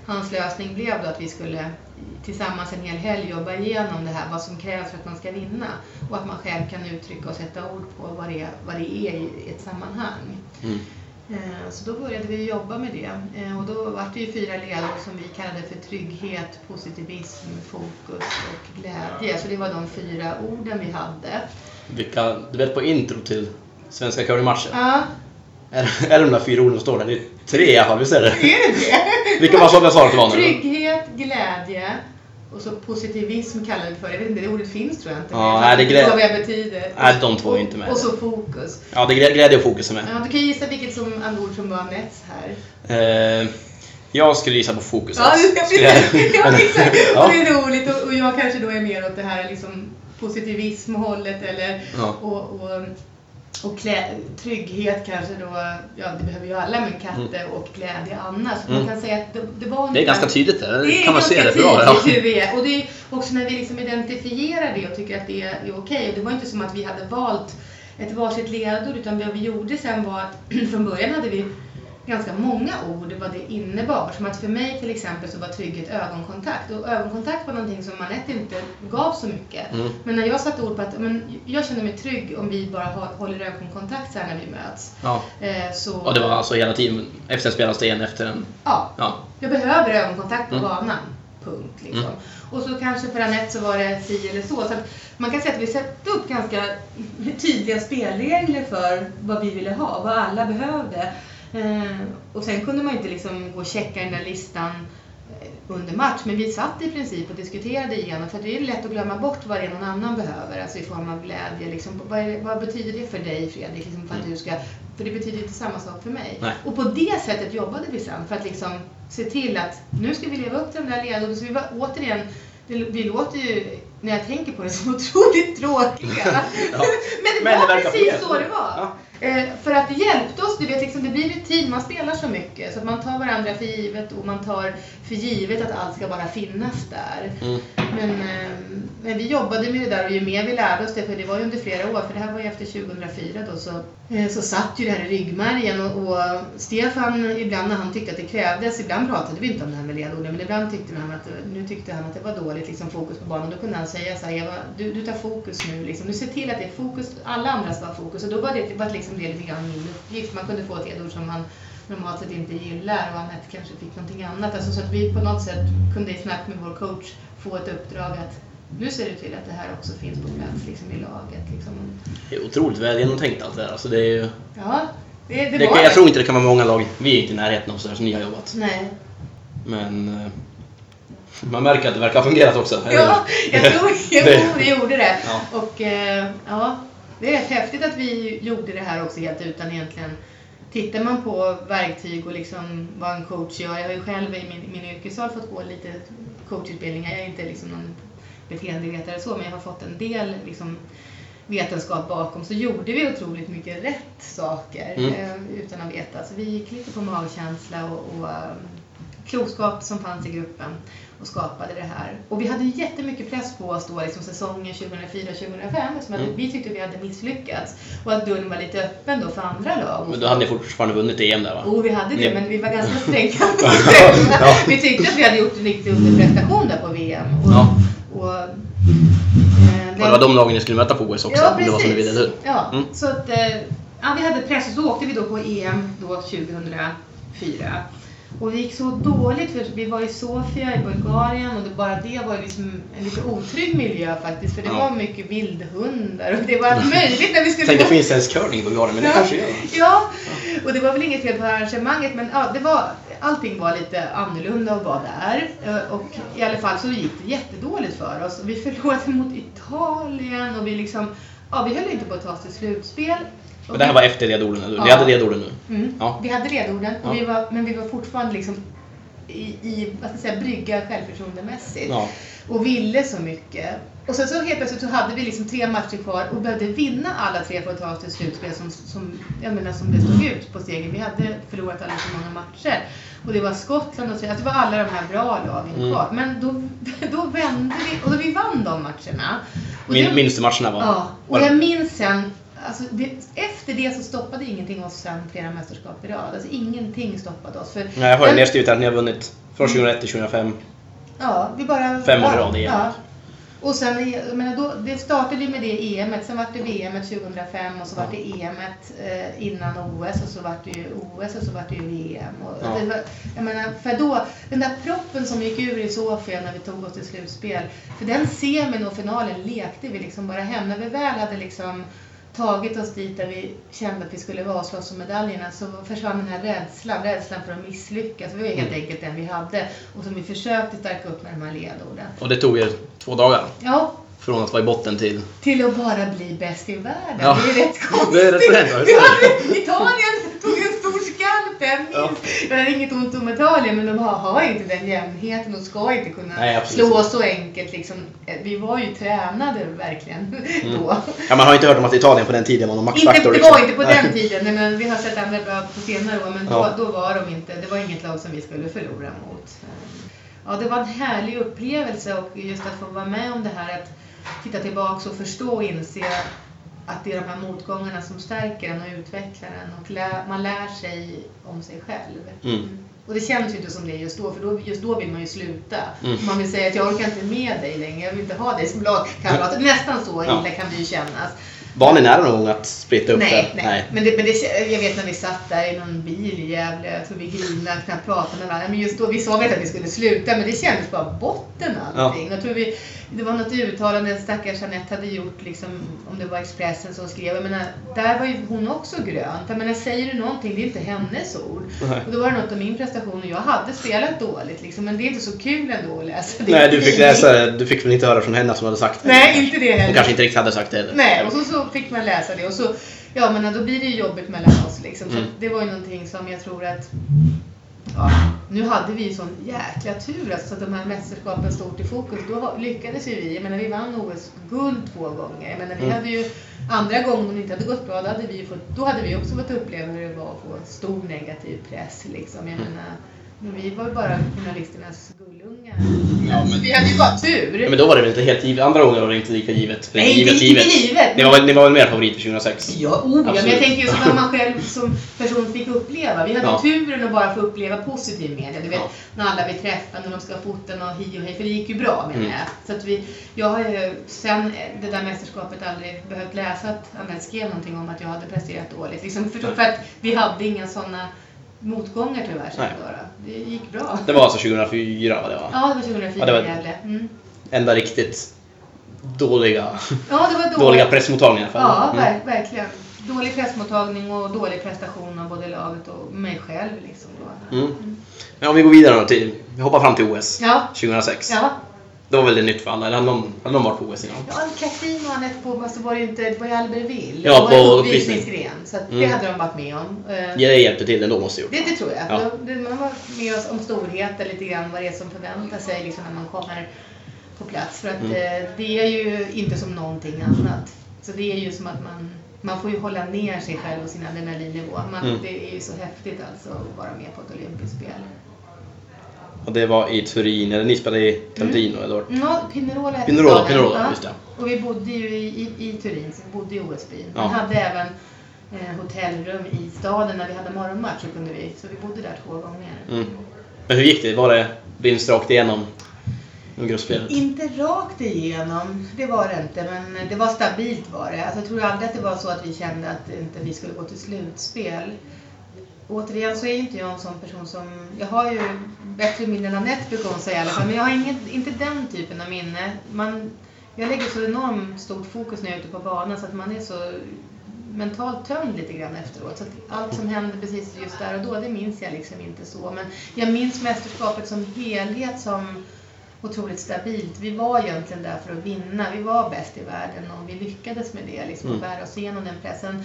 hans lösning blev då att vi skulle tillsammans en hel helg jobba igenom det här, vad som krävs för att man ska vinna. Och att man själv kan uttrycka och sätta ord på vad det är, vad det är i ett sammanhang. Mm. Eh, Så då började vi jobba med det. Eh, Och då var det ju fyra ledord som vi kallade för trygghet, positivism, fokus och glädje. Så det var de fyra orden vi hade. Vilka, du vet på intro till svenska currymatchen? Ja, Är, är det de där fyra orden som står där? Det är tre i alla fall, visst är det? är det det? Vilka var som jag det var nu? Trygghet, glädje och så positivism kallar vi för det. Jag vet inte, det ordet finns tror jag inte. Ja, Jag nej, det inte vad det betyder. Nej, de två är inte med. Och så fokus. Ja, det är glä- glädje och fokus är med. Ja, du kan gissa vilket som ord som var Anettes här. Eh, jag skulle gissa på fokus. Ja, det Skulle jag- ja, exakt. Och det är roligt och, och jag kanske då är mer åt det här liksom positivismhållet eller Ja. och, och, och klä, trygghet kanske då, ja det behöver ju alla men katter och glädje annars. Mm. Man kan säga att det, det var Det är ganska tydligt där. det är kan man se det bra. Ja. hur vi är. Och det är också när vi liksom identifierar det och tycker att det är okej. Och det var inte som att vi hade valt ett varsitt ledord utan det vi gjorde sen var att från början hade vi ganska många ord vad det innebar. Som att för mig till exempel så var trygghet ögonkontakt. Och ögonkontakt var någonting som Anette inte gav så mycket. Mm. Men när jag satte ord på att men, jag känner mig trygg om vi bara håller ögonkontakt så här när vi möts. Ja. Eh, så, Och det var alltså hela tiden efter spelas det en efter en. ja, Ja. jag behöver ögonkontakt på Mm. banan. Punkt. Liksom. Mm. Och så kanske för Anette så var det si eller så. så att man kan säga att vi sätter upp ganska tydliga spelregler för vad vi ville ha, vad alla behövde. Eh, och sen kunde man inte liksom gå och checka den där listan eh, under match, men vi satt i princip och diskuterade igenom, för det är lätt att glömma bort vad det är någon annan behöver, alltså i form av glädje. Liksom, vad, är, vad betyder det för dig Fredrik? Liksom, för, att du ska, för det betyder inte samma sak för mig. Nej. Och på det sättet jobbade vi sen för att liksom se till att nu ska vi leva upp till de där ledorden. Så vi var återigen, det, vi låter ju, när jag tänker på det, som otroligt tråkiga. Ja. Men det Men det var verkar precis så det var. Ja. Eh, för att det hjälpte oss, du vet, liksom, det blir ett team, man spelar så mycket så att man tar varandra för givet och man tar för givet att allt ska bara finnas där. Mm. Men, eh, men vi jobbade med det där och ju mer vi lärde oss det, för det var ju under flera år, för det här var ju efter 2004 då, så, eh, så satt ju det här i ryggmärgen och, och Stefan ibland när han tyckte att det krävdes, ibland pratade vi inte om det här med ledorden, men ibland tyckte han att, nu tyckte han att det var dåligt liksom, fokus på banan. Då kunde han säga så här, Eva, du, du tar fokus nu, liksom. du ser till att det är fokus, alla andra ska ha fokus. Och då var det, var liksom det lite grann min uppgift. Man kunde få ett ledord som man normalt sett inte gillar och Anette kanske fick någonting annat. Alltså, så att vi på något sätt kunde i snack med vår coach få ett uppdrag att nu ser du till att det här också finns på plats liksom, i laget. Liksom. Det är otroligt väl genomtänkt allt det här. Alltså det är ju, Ja, det, det, det, var jag tror inte det kan vara många lag, vi är inte i närheten av så här som ni har jobbat. Nej. Men eh, man märker att det verkar ha fungerat också. Ja, jag tror, jag Det- tror det gjorde det. Ja. Och eh, ja, det är rätt häftigt att vi gjorde det här också helt utan egentligen. Tittar man på verktyg och liksom vad en coach gör, jag har ju själv i min, min yrkesroll fått gå lite coachutbildningar, jag är inte liksom någon beteendevetare så, men jag har fått en del liksom, vetenskap bakom, så gjorde vi otroligt mycket rätt saker Mm. eh, utan att veta. Så vi gick lite på magkänsla och, och eh, klokskap som fanns i gruppen och skapade det här. Och vi hade jättemycket press på oss då, liksom säsongen 2004-2005, eftersom att Mm. vi tyckte vi hade misslyckats. Och att dörren var lite öppen då för andra lag. Men då hade ni fortfarande vunnit EM där va? Och vi hade det, Ni- men vi var ganska stränga. Ja. Vi tyckte att vi hade gjort en riktig underprestation där på VM. Och, Ja. och, eh, Och det var de lagen ni skulle möta på OS också, Ja, om det var som ni ville, precis. Ja, Mm. så att eh, ja, vi hade press och så åkte vi då på EM då 2004. Och det gick så dåligt för vi var i Sofia i Bulgarien och det, bara det var liksom en lite otrygg miljö faktiskt för det Ja. var mycket vildhundar och det var allt möjligt när vi skulle Tänkte, finns det ens curling i Bulgarien? Men det Ja. kanske gör. Ja, och det var väl inget fel på arrangemanget men ja, det var, allting var lite annorlunda att vara där. Eh, Och i alla fall så gick det jättedåligt för oss. Vi förlorade mot Italien och vi liksom, ja vi höll inte på att ta oss till slutspel. Och det här var efter ledorden, eller hur? Vi Ja. hade ledorden nu. Mm. Ja. Vi hade ledorden, och Ja. vi var, men vi var fortfarande liksom i, i vad ska jag säga, brygga självförtroendemässigt. Ja. Och ville så mycket. Och sen så helt plötsligt så hade vi liksom tre matcher kvar och behövde vinna alla tre för att ta oss till slutspel som, som, jag menar, som det stod ut på stegen. Vi hade förlorat alldeles för många matcher. Och det var Skottland och så, alltså det var alla de här bra lagen Mm. kvar. Men då, då vände vi och då vi vann de matcherna. Och Min, det- minns du matcherna? Va? Ja, och Var jag minns sen, alltså det, efter det så stoppade ingenting oss sen flera mästerskap i rad. Alltså ingenting stoppade oss. För Nej, jag har ju nedskrivet att ni har vunnit från 2001 till 2005. Ja, vi bara... Fem år i ja, rad igen. Ja. Och sen, jag menar, då, det startade ju med det EMet, sen var det VM 2005 och så var det EMet eh, innan OS och så var det ju OS och så var det ju VM. Och Ja. det var, jag menar, för då, den där proppen som gick ur i Sofia när vi tog oss till slutspel, för den semin och finalen lekte vi liksom bara hem. När vi väl hade liksom tagit oss dit där vi kände att vi skulle vara och slåss om medaljerna så försvann den här rädslan, rädslan för att misslyckas. Det var helt Mm. enkelt den vi hade och som vi försökte stärka upp med de här ledorden. Och det tog er två dagar. Ja, Från att vara i botten till... till att bara bli bäst i världen. Ja. Det är rätt konstigt. Det är rätt just hade, Italien tog en stor skalp, jag minns. Ja. Jag har inget ont om Italien, men de har, har inte den jämnheten och ska inte kunna Nej, slå inte. så enkelt. Liksom. Vi var ju tränade verkligen då. Ja, man har inte hört om att Italien på den tiden var någon Inte, maxfaktor. det liksom. var inte på den tiden, men vi har sett andra bra på senare år, men då, Ja. då var de inte, det var inget lag som vi skulle förlora mot. Ja, det var en härlig upplevelse och just att få vara med om det här, att titta tillbaka och förstå och inse att det är de här motgångarna som stärker en och utvecklar en och lä- man lär sig om sig själv. Mm. Och det känns ju inte som det just då, för då, just då vill man ju sluta. Mm. Man vill säga att jag orkar inte med dig längre, jag vill inte ha dig som lagkamrat. Nästan så Ja. illa kan det ju kännas. Var ni nära någon gång att splitta upp Nej, det? nej. Men, det, men det, jag vet när vi satt där i någon bil i Gävle, tror vi grinade, knappt pratade med varandra. Men just då, vi sa väl att vi skulle sluta, men det kändes bara botten allting. Jag tror vi, det var något uttalande stackars Jeanette hade gjort, liksom, om det var Expressen som skrev. Jag menar, där var ju hon också grönt. Jag menar, säger du någonting, det är inte hennes ord. Nej. Och då var det något om min prestation och jag hade spelat dåligt liksom, men det är inte så kul ändå att läsa det. Nej, du fick läsa. Du fick väl inte höra från henne som hade sagt det? Nej, inte det heller. Hon kanske inte riktigt hade sagt det heller. Nej, och så, så fick man läsa det och så, ja men då blir det ju jobbigt mellan oss liksom. Så Mm. det var ju någonting som jag tror att, ja, nu hade vi ju sån jäkla tur alltså, så att de här mästerskapen stod i fokus. Då lyckades ju vi, jag menar vi vann OS-guld två gånger. Jag menar vi Mm. hade ju, andra gången det inte hade gått bra, då hade vi fått, då hade vi också fått uppleva hur det var att få stor negativ press liksom. Jag Mm. menar, men vi var ju bara journalisternas gullungar. Ja, men- Vi hade ju bara tur. Ja, men då var det väl inte helt givet. Andra gånger var det inte lika givet. Nej, givet, det inte givet. Ni var, väl- ni var väl mer favorit för 2006? Ja, oh, ja, men jag tänker just vad man själv som person fick uppleva. Vi hade Ja. turen att bara få uppleva positiv media. Du vet, Ja. när alla vi träffade, när de ska foten och hi och hej. För det gick ju bra menar Mm. jag. Så att vi, jag har ju sen det där mästerskapet aldrig behövt läsa att Anette skrev någonting om att jag hade presterat dåligt. Liksom för, för att vi hade inga sådana motgångar tyvärr. Nej. Då, då. Det gick bra. Det var alltså 2004 va det var? Ja, det var 2004 Ja, det var- Gävle. Mm. Enda riktigt dåliga, Ja, det var då. dåliga pressmottagningar fall. Ja, Mm. ver- verkligen. Dålig pressmottagning och dålig prestation av både laget och mig själv. Liksom då. Mm. Men om vi går vidare då till, vi hoppar fram till OS Ja. 2006. Ja. Det var väl det nytt för alla, eller hade någon, hade någon varit på OS innan? Ja, Katrin och Anette på, alltså var det inte, det var ju Albertville. Ja, det på en uppvisning. uppvisningsgren. Så att det Mm. hade de varit med om. Eh, Ja, det hjälpte till ändå måste jag Det, det tror jag. Ja. Det, man var med oss om storheter lite grann, vad det är som förväntar sig liksom, när man kommer på plats. För att Mm. eh, det är ju inte som någonting annat. Så det är ju som att man, man får ju hålla ner sig själv och sin adrenalinnivå. Man, Mm. Det är ju så häftigt alltså att vara med på ett olympiskt spel. Och det var i Turin, eller ni spelade i Trentino eller vart? Ja, Pinerolo, staden. Pinerolo, Ja. just det. Och vi bodde ju i, i, i Turin, så vi bodde i OS-byn. Ja. Vi hade även eh, hotellrum i staden när vi hade morgonmatch. Så, kunde vi, så vi bodde där två gånger. Mm. Men hur gick det? Var det vinst rakt igenom gruppspelet? Inte rakt igenom, det var det inte. Men det var stabilt var det. Alltså, jag tror aldrig att det var så att vi kände att inte vi skulle gå till slutspel. Återigen så är inte jag en sån person som... Jag har ju bättre minne än Anette brukar hon säga i alla fall. Men jag har inget, inte den typen av minne. Man, jag lägger så enormt stort fokus när jag är ute på banan så att man är så mentalt tömd lite grann efteråt. Så allt som hände precis just där och då, det minns jag liksom inte så. Men jag minns mästerskapet som helhet som otroligt stabilt. Vi var egentligen där för att vinna. Vi var bäst i världen och vi lyckades med det, liksom, Mm. att bära oss igenom den pressen.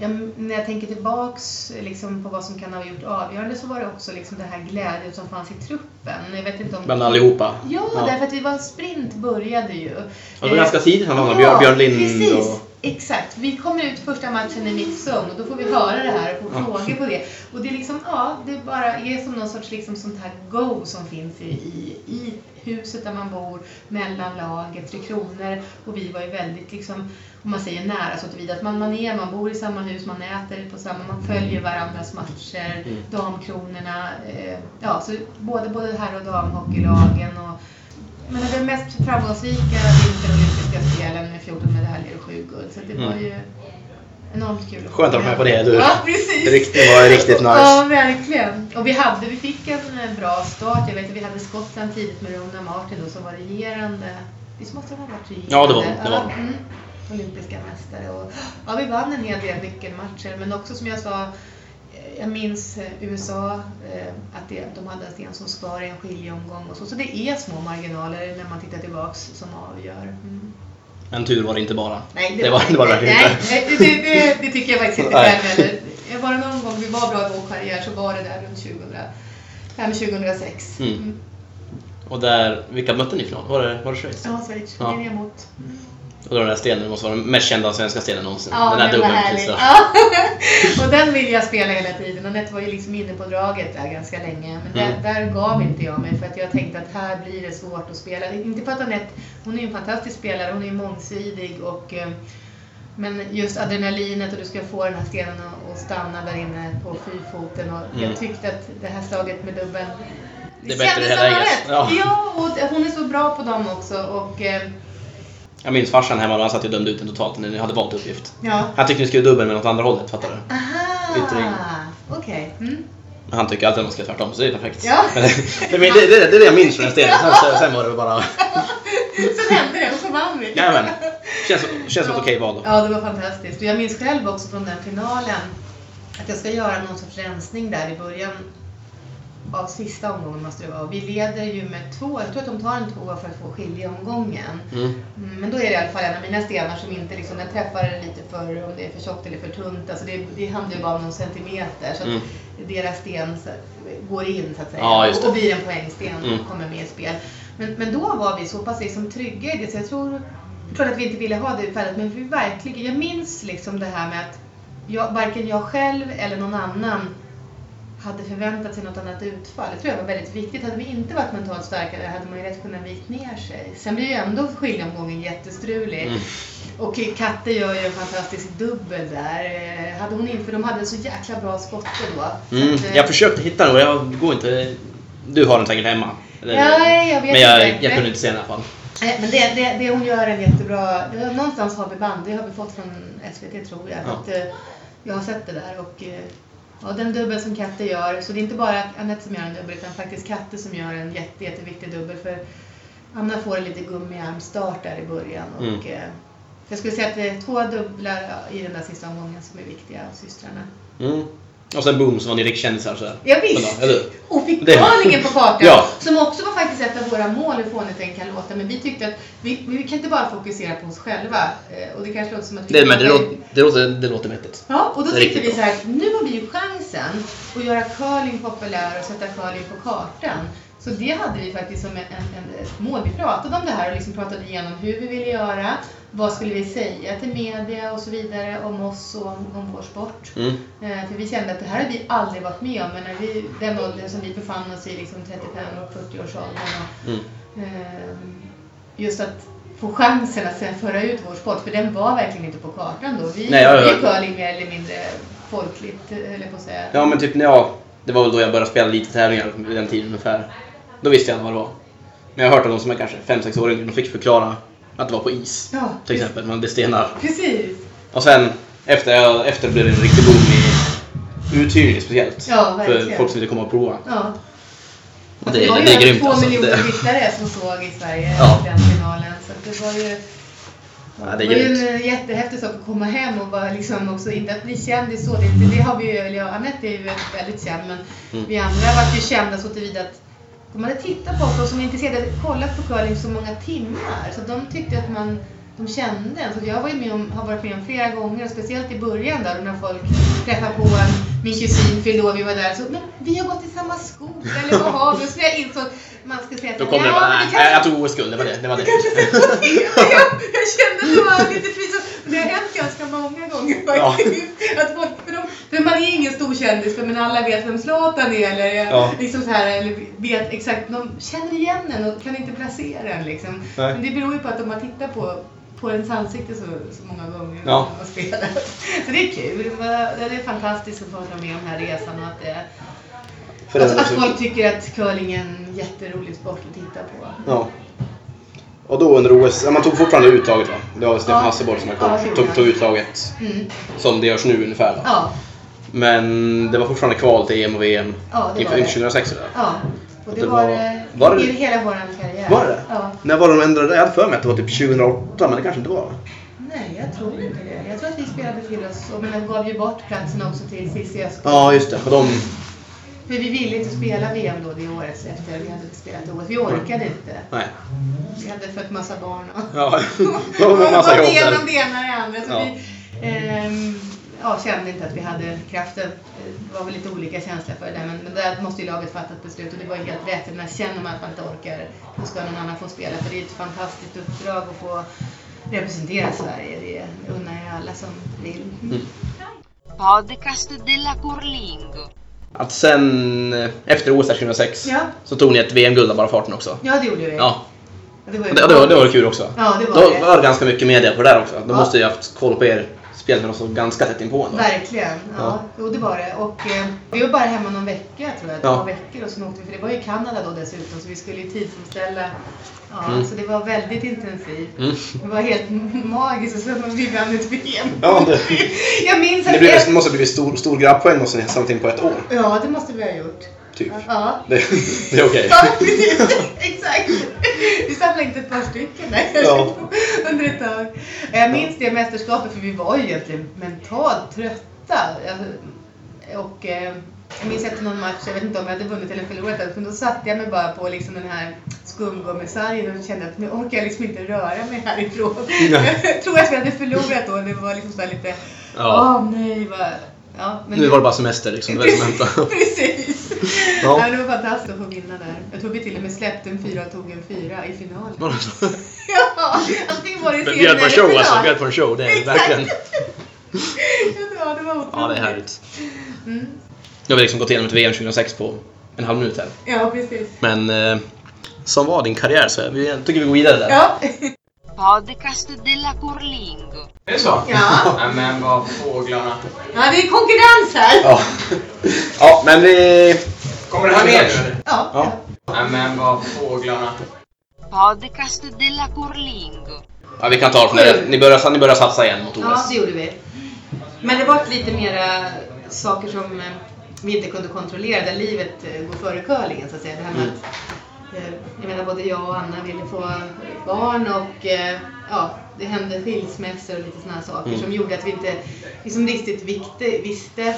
Jag, när jag tänker tillbaks liksom, på vad som kan ha gjort avgörande så var det också liksom, det här glädjen som fanns i truppen. Jag vet inte om... Bland allihopa? Ja, därför att vi var sprint började ju. Ja, det var ganska tidigt han Björn, Björn Lind precis. och... Exakt. Vi kommer ut första matchen i mixzone och då får vi höra det här och få frågor på det. Och det är liksom, ja, det bara är som någon sorts liksom sånt här go som finns i, i, i huset där man bor, mellan laget, Tre Kronor. Och vi var ju väldigt liksom, om man säger nära så tillvida att man, man är, man bor i samma hus, man äter på samma, man följer varandras matcher, Mm. damkronorna. Eh, ja, så både, både herr och damhockeylagen och men det mest framgångsrika vinterolympiska spelen med 14 medaljer och 7 guld. Så det var Mm. ju enormt kul. Skönt att vara med på det, du. Ja, precis. Det var riktigt nice. Ja, verkligen. Och vi, hade, vi fick en eh, bra start. Jag vet att vi hade Skottland tidigt med Rona Martin då, som var regerande. Visst måste hon ha varit regerande? Ja, det var hon, Ja, mm, olympiska mästare. Och, ja, vi vann en hel del nyckelmatcher. Men också som jag sa, jag minns eh, USA, eh, att det, de hade en sten som skar i en skiljeomgång och så. Så det är små marginaler när man tittar tillbaks som avgör. Mm. En tur var det inte bara. Nej, det var det var det verkligen nej, inte. nej, det, det, det, det tycker jag faktiskt inte heller. Jag Var det någon gång vi var bra i vår karriär så var det där runt 2005, 2006. Mm. Och där, vilka mötte ni i final? Var det, var det Schweiz? Ja, Schweiz. Ja. Ja. emot. Och då den där stenen måste vara den mest kända svenska stenen någonsin. Ja, den var dubbeln. Ja. och den vill jag spela hela tiden. Anette var ju liksom inne på draget där ganska länge. Men Mm. där, där gav inte jag mig för att jag tänkte att här blir det svårt att spela. Inte för att Anette, hon är en fantastisk spelare, hon är mångsidig och eh, men just adrenalinet och du ska få den här stenen att- stanna där inne på fyrfoten. Och Mm. Jag tyckte att det här slaget med dubbeln Det bättre kändes som rätt. Ja. Ja. och hon är så bra på dem också. Och, eh, Jag minns farsan hemma, han satt och dömde ut den totalt när ni hade valt uppgift. ja. Han tyckte ni skulle dubbel men åt andra hållet, fattar du? Yttring. Aha, okej. Mm. Men Han tycker alltid att man ska göra tvärtom, så det är perfekt. Ja. Men det, det, det, det är det jag minns från den stenen. Sen, sen var det bara... Så hände det och så vann vi. Jajamän. Känns, känns som ett okej val då. Ja, det var fantastiskt. Jag minns själv också från den finalen att jag ska göra någon sorts rensning där i början av sista omgången måste det vara. Vi leder ju med två, jag tror att de tar en tvåa för att få skiljeomgången. Mm. Mm, Men då är det i alla fall en av mina stenar som inte liksom, den träffar lite för, om det är för tjockt eller för tunt. Alltså det, det handlar ju bara om någon centimeter. Så Mm. deras sten går in så att säga. Ja, och blir en poängsten Mm. och kommer med i spel. Men, men då var vi så pass liksom trygga i det så jag tror, klart att vi inte ville ha det utfallet men vi verkligen, jag minns liksom det här med att jag, varken jag själv eller någon annan hade förväntat sig något annat utfall. Det tror jag var väldigt viktigt. Hade vi inte varit mentalt starkare hade man ju rätt kunnat vikt ner sig. Sen blir ju ändå skiljeomgången jättestrulig. Mm. Och Katte gör ju en fantastisk dubbel där. Eh, Hade hon inte, för de hade så jäkla bra skotte då. Mm. Att, eh, Jag försökte hitta den och jag går inte... Du har den säkert hemma. Eller- Ja, jag vet men jag, inte. jag kunde inte se den i alla fall. Nej, men det, det, det hon gör är en jättebra... Någonstans har vi band, det har vi fått från SVT tror jag. Ja. Att, eh, jag har sett det där och ja, den dubbel som Katte gör, så det är inte bara Anette som gör en dubbel utan faktiskt Katte som gör en jätte, jätteviktig dubbel. För Anna får en lite gummiarmstart där i början. Och, Mm. eh, jag skulle säga att det är två dubblar i den där sista omgången som är viktiga av systrarna. Mm. Och sen boom så var ni rikskändisar sådär. Ja, visst. hur? Och fick curlingen på kartan. Ja. Som också var faktiskt ett av våra mål, hur fånigt den kan låta. Men vi tyckte att vi, vi kan inte bara fokusera på oss själva. Eh, Och det kanske låter som att vi... Det, men det, låter, det, låter, det låter vettigt. Ja, och då tyckte vi så här, nu har vi ju chansen att göra curling populär och sätta curling på kartan. Så det hade vi faktiskt som en, en, ett mål. Vi pratade om det här och liksom pratade igenom hur vi ville göra, vad skulle vi säga till media och så vidare om oss och om, om vår sport. Mm. Eh, för vi kände att det här har vi aldrig varit med om, men när vi, den åldern som vi befann oss i, liksom tioårsåldern. Och, Mm. ehm, just att få chansen att sen föra ut vår sport, för den var verkligen inte på kartan då. Vi Nej, jag- gjorde ju jag- curling mer eller mindre folkligt, höll jag på att säga. Ja men typ, ja, det var väl då jag började spela lite tävlingar vid den tiden ungefär. Då visste jag vad det var. Men jag har hört att de som är kanske 5-6 år yngre, de fick förklara att det var på is. Ja, Till exempel, man hade stenar. Precis. Och sen efter, jag, efter blev det en riktig boom i uthyrning speciellt. Ja, för folk som ville komma och prova. Ja. Och det, det, var det, ju det är grymt två alltså. miljoner Det, tittare som såg i Sverige Ja. den finalen. Så det var ju, Ja, det det är var ju en eh, jättehäftig sak att komma hem och bara liksom också, inte att bli kändis så, det, det, det har vi ju, eller ja, Anette är ju väldigt, känd men Mm. vi andra var ju kända så tillvida att de hade tittat på oss och som är intresserade hade kollat på curling så många timmar. Så de tyckte att man, de kände en. Så jag var ju med om, har varit med om flera gånger, och speciellt i början där när folk träffade på en, min kusin fyllde år, vi var där så men vi har gått i samma skola eller vad har vi? Och Så jag insåg man ska säga då så, kommer det "Ja, bara, nej, kanske- jag tog OS-guld, det var det. det, var det. jag, jag kände att det var lite pinsamt. Det har hänt ganska många gånger Ja. faktiskt. Att folk, för, de, för man är ingen stor kändis för men alla vet vem Zlatan är eller, Ja. liksom så här, eller vet exakt. De känner igen en och kan inte placera en liksom. Nej. Men det beror ju på att de har tittat på på ens ansikte så, så många gånger Ja. man spelar. Så det är kul. Det var- det är fantastiskt att få vara med om den här resan och att, det, För att, folk tycker att curling är en jätterolig sport att titta på. Ja. Och då under OS, ja, man tog fortfarande uttaget va? Det var Stefan Ja. Hasselborg som Ja, det tog, gjorde tog, tog uttaget Mm. som det görs nu ungefär. Va? Ja, Men det var fortfarande kval till EM och VM Ja, det inför var det. inför 2006 eller? Ja, och det, Det var, var- det var det- i hela vår karriär. Var det Ja. När var de ändrade? Jag hade för mig att det var typ 2008 men det kanske inte var. Nej, jag tror inte det. Jag tror att vi spelade till oss, och men gav ju bort platsen också till Cissi Östberg. Ja just det, för de... För vi ville inte spela VM då det året efter vi hade spelat OS. Vi orkade inte. Nej. Vi hade fött massa barn och... Ja, det var en massa jobb det ena det ena det andra. Så Ja. vi ehm, ja, kände inte att vi hade kraften. Det var väl lite olika känslor för det där. Men, men där måste ju laget fatta ett beslut och det var ju helt rätt. Men känner man att man inte orkar, då ska någon annan få spela. För det är ett fantastiskt uppdrag att få representera Sverige. Det unnar jag alla som vill. Mm. Podcast della Curlingo. Att sen eh, efter OS där 2006 Ja. så tog ni ett VM-guld av bara farten också. Ja, det gjorde vi. Ja, det var, det, det, var, det var kul också. Ja, det var Då det. var det ganska mycket media på det där också. De Ja. måste ju haft koll på er spelare så ganska tätt inpå ändå. Verkligen. Ja, Jo, det var det. Och eh, vi var bara hemma någon vecka tror jag. Ja. veckor och sen åkte vi, för det var ju Kanada då dessutom, så vi skulle ju tidsomställa. Ja, Mm. Så det var väldigt intensivt. Mm. Det var helt magiskt och så var vi vann ett VM. Ja, det, Jag minns det, att... blev, det måste ha blivit stor, stor grabbpoäng ha samlat in på ett år. Ja, det måste vi ha gjort. Typ. Ja. Det, det är okej. Ja, precis. Exakt. Vi samlade inte ett par stycken där Ja. under ett tag. Jag minns det mästerskapet för vi var ju egentligen mentalt trötta. Och eh, jag minns efter någon match, jag vet inte om jag hade vunnit eller förlorat, men då satte jag mig bara på liksom den här skumgummisargen och kände att nu orkar jag liksom inte röra mig härifrån. Nej. Jag tror att vi hade förlorat då. Det var liksom så lite, åh Ja. nej vad... Ja, men Nu var det bara semester liksom. Det var som hämta. Precis. Ja. Ja. det var fantastiskt att få vinna där. Jag tror vi till och med släppte en fyra och tog en fyra i finalen. Ja, antingen var det Men Bjöd på en show alltså. Bjöd på en show. Det är verkligen... Ja, det var otroligt. Ja, det är härligt. Mm. Nu har vi liksom gått igenom ett VM 2006 på en halv minut här. Ja, precis. Men eh, som var din karriär så vi, jag tycker vi går vidare där. Ja. Podcast della Curlingo. Är det så? Ja. Nej men vad fåglarna. ja, det är konkurrens här. Ja. ja, men vi... Kommer det här med nu? Ja. Ja. Nej men vad fåglarna. Podcast della Curlingo. ja, vi kan ta det från det. Ni börjar, ni börjar satsa igen mot Ja, OS. det gjorde vi. Men det var lite mera saker som eh, vi inte kunde kontrollera, där livet eh, går före curlingen så att säga. Det här med Mm. att, jag menar både jag och Anna ville få barn och eh, ja, det hände skilsmässor och lite sådana saker Mm. som gjorde att vi inte liksom riktigt vikte, visste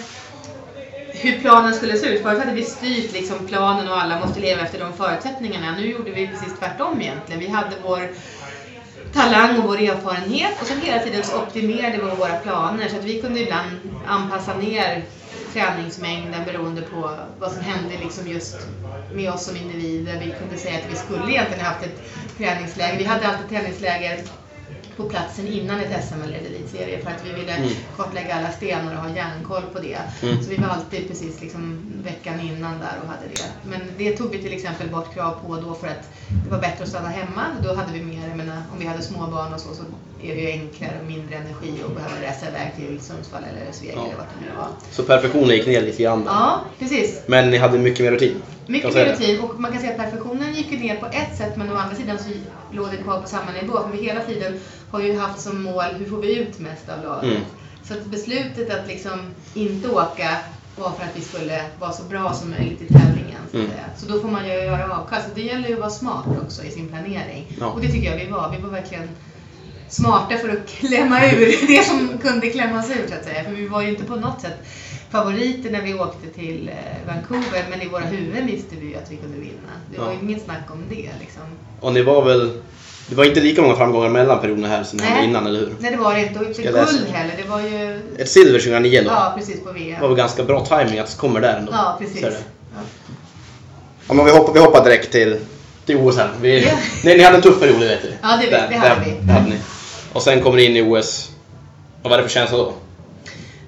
hur planen skulle se ut. Förut hade vi styrt liksom planen och alla måste leva efter de förutsättningarna. Nu gjorde vi precis tvärtom egentligen. Vi hade vår talang och vår erfarenhet och sen hela tiden så optimerade vi våra planer så att vi kunde ibland anpassa ner träningsmängden beroende på vad som hände liksom just med oss som individer. Vi kunde säga att vi skulle egentligen haft ett träningsläger. Vi hade alltid träningsläger på platsen innan ett SM eller ett elitserie för att vi ville Mm. kartlägga alla stenar och ha järnkoll på det. Mm. Så vi var alltid precis liksom veckan innan där och hade det. Men det tog vi till exempel bort krav på då för att det var bättre att stanna hemma. Då hade vi mer, jag menar, om vi hade små barn och så, så är det ju enklare och mindre energi att behöva resa iväg till Sundsvall eller Sveg Ja. eller vart det nu var. Så perfektionen gick ner lite grann. Ja, precis. Men ni hade mycket mer rutin. Mycket mer rutin och man kan säga att perfektionen gick ju ner på ett sätt men å andra sidan så låg det kvar på samma nivå för vi hela tiden har ju haft som mål hur får vi ut mest av laget. Mm. Så att beslutet att liksom inte åka var för att vi skulle vara så bra som möjligt i tävlingen. Så, Mm. så då får man ju göra avkast. Det gäller ju att vara smart också i sin planering. Ja. Och det tycker jag vi var. Vi var verkligen smarta för att klämma ur det som kunde klämmas ur så att säga. För vi var ju inte på något sätt favoriter när vi åkte till eh, Vancouver men i våra huvuden visste vi ju att vi kunde vinna. Det var ju inget snack om det liksom. Och ni var väl... Det var inte lika många framgångar mellan perioderna här som Nej. innan, eller hur? Nej det var det inte och inte guld heller. Det var ju Ett silver 2009 då. ja, precis på Det VM. var väl ganska bra timing att det kommer där ändå. Ja, precis. Är det. Ja. Ja, men vi, hoppar, vi hoppar direkt till, till OS här. Vi, Ja. nej, ni hade en tuff period, det vet vi. Ja, det Där- det hade där- vi. det hade ni. Och sen kommer ni in i OS. Vad var det för känsla då?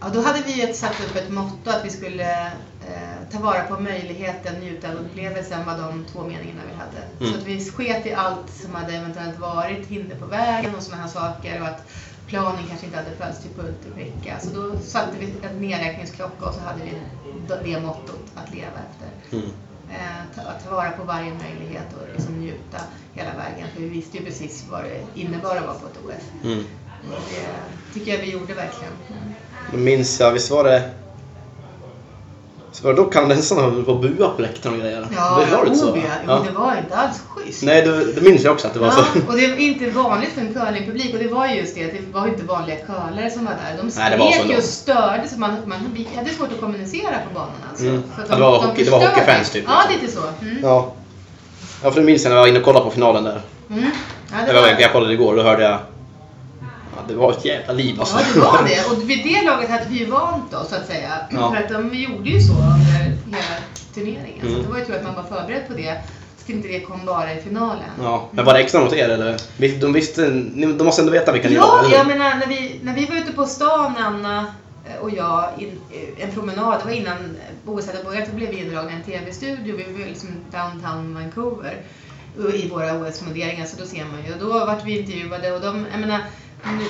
Ja, då hade vi ett, satt upp ett motto att vi skulle eh, ta vara på möjligheten, njuta av upplevelsen var de två meningarna vi hade. Mm. Så att vi sket i allt som hade eventuellt varit hinder på vägen och sådana här saker och att planen kanske inte hade följts till punkt och pricka. Så då satte vi en nedräkningsklocka och så hade vi det- mottot att leva efter. Mm. Eh, ta, att ta vara på varje möjlighet och liksom njuta hela vägen. För vi visste ju precis vad det innebar att vara på ett OS. Mm. Och det tycker jag vi gjorde verkligen. Då minns jag, visst var det... Så var det då kanadensarna höll på att bua på läktaren och grejer? Ja, det var det så? oh, ja. Ja. Men det var inte alls schysst. Nej, det, det minns jag också att det var Ja, så. och det var inte vanligt för en curlingpublik och det var ju just det, att det var inte vanliga curlare som var där. De så skrek ju och störde så man, man hade svårt att kommunicera på banan alltså. Mm. Att Ja, det var hockey- det var hockeyfans typ, Ja, liksom. lite så. Mm. Ja. Ja, för det minns jag när jag var inne och kollade på finalen där. Mm. Ja, det var, jag kollade igår, då hörde jag... Ja, det var ett jävla liv alltså. ja, det var det. Och vid det laget hade vi ju vant oss så att säga. Ja. För att de gjorde ju så under hela turneringen. Så Mm. det var ju tur att man var förberedd på det. Så inte det kom bara i finalen. Ja, men var det extra mot er eller? De visste... De måste ändå veta vilka ni var, Ja, jag menar när vi, när vi var ute på stan, Anna eh, och jag, in, eh, en promenad, det var innan OS hade börjat, då blev vi indragna i en TV-studio. Vi var liksom downtown Vancouver och i våra OS-funderingar, så då ser man ju. Och då vart vi intervjuade och de, jag menar,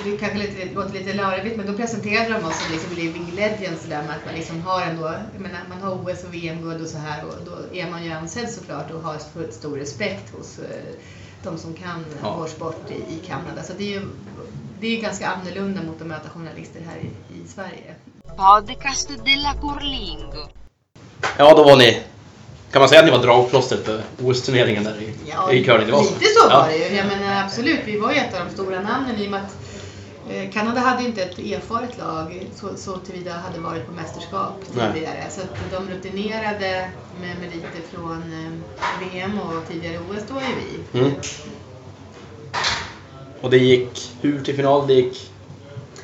det kanske lite, låter lite larvigt, men då presenterade de oss som liksom living legends där med att man liksom har ändå, jag menar, man har OS och VM-guld och så här och då är man ju ansedd såklart och har stor respekt hos eh, de som kan Ja. vår sport i, i Kanada. Så det är ju det är ju ganska annorlunda mot att möta journalister här i, i Sverige. Podcast della Curlingo. Ja, då var ni... Kan man säga att ni var dragplåstret för OS-turneringen där i, i curling? Lite så Ja. var det ju. Jag menar absolut, vi var ju ett av de stora namnen i och med att eh, Kanada hade inte ett erfaret lag så, så tillvida hade varit på mästerskap Nej. tidigare. Så att de rutinerade med meriter från eh, VM och tidigare OS, då ju vi. Mm. Och det gick hur till final? Det gick...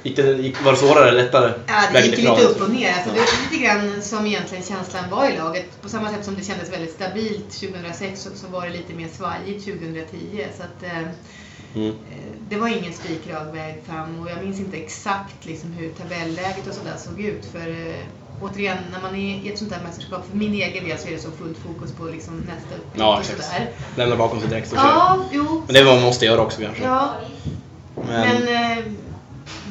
gick det, gick, var det svårare eller lättare? Ja, det gick lite upp och ner. Alltså, Ja. Det var lite grann som egentligen känslan var i laget. På samma sätt som det kändes väldigt stabilt 2006 så, så var det lite mer svajigt 2010. Så att, eh, Mm. eh, det var ingen spikrak väg fram och jag minns inte exakt liksom, hur tabelläget och sådär såg ut. För eh, återigen, när man är i ett sånt här mästerskap, för min egen del så är det så fullt fokus på liksom, nästa uppgift Ja, och sådär. Lämna bakom sig direkt och. Ja, jo. Men det är vad man måste göra också kanske. Ja, Men, men eh,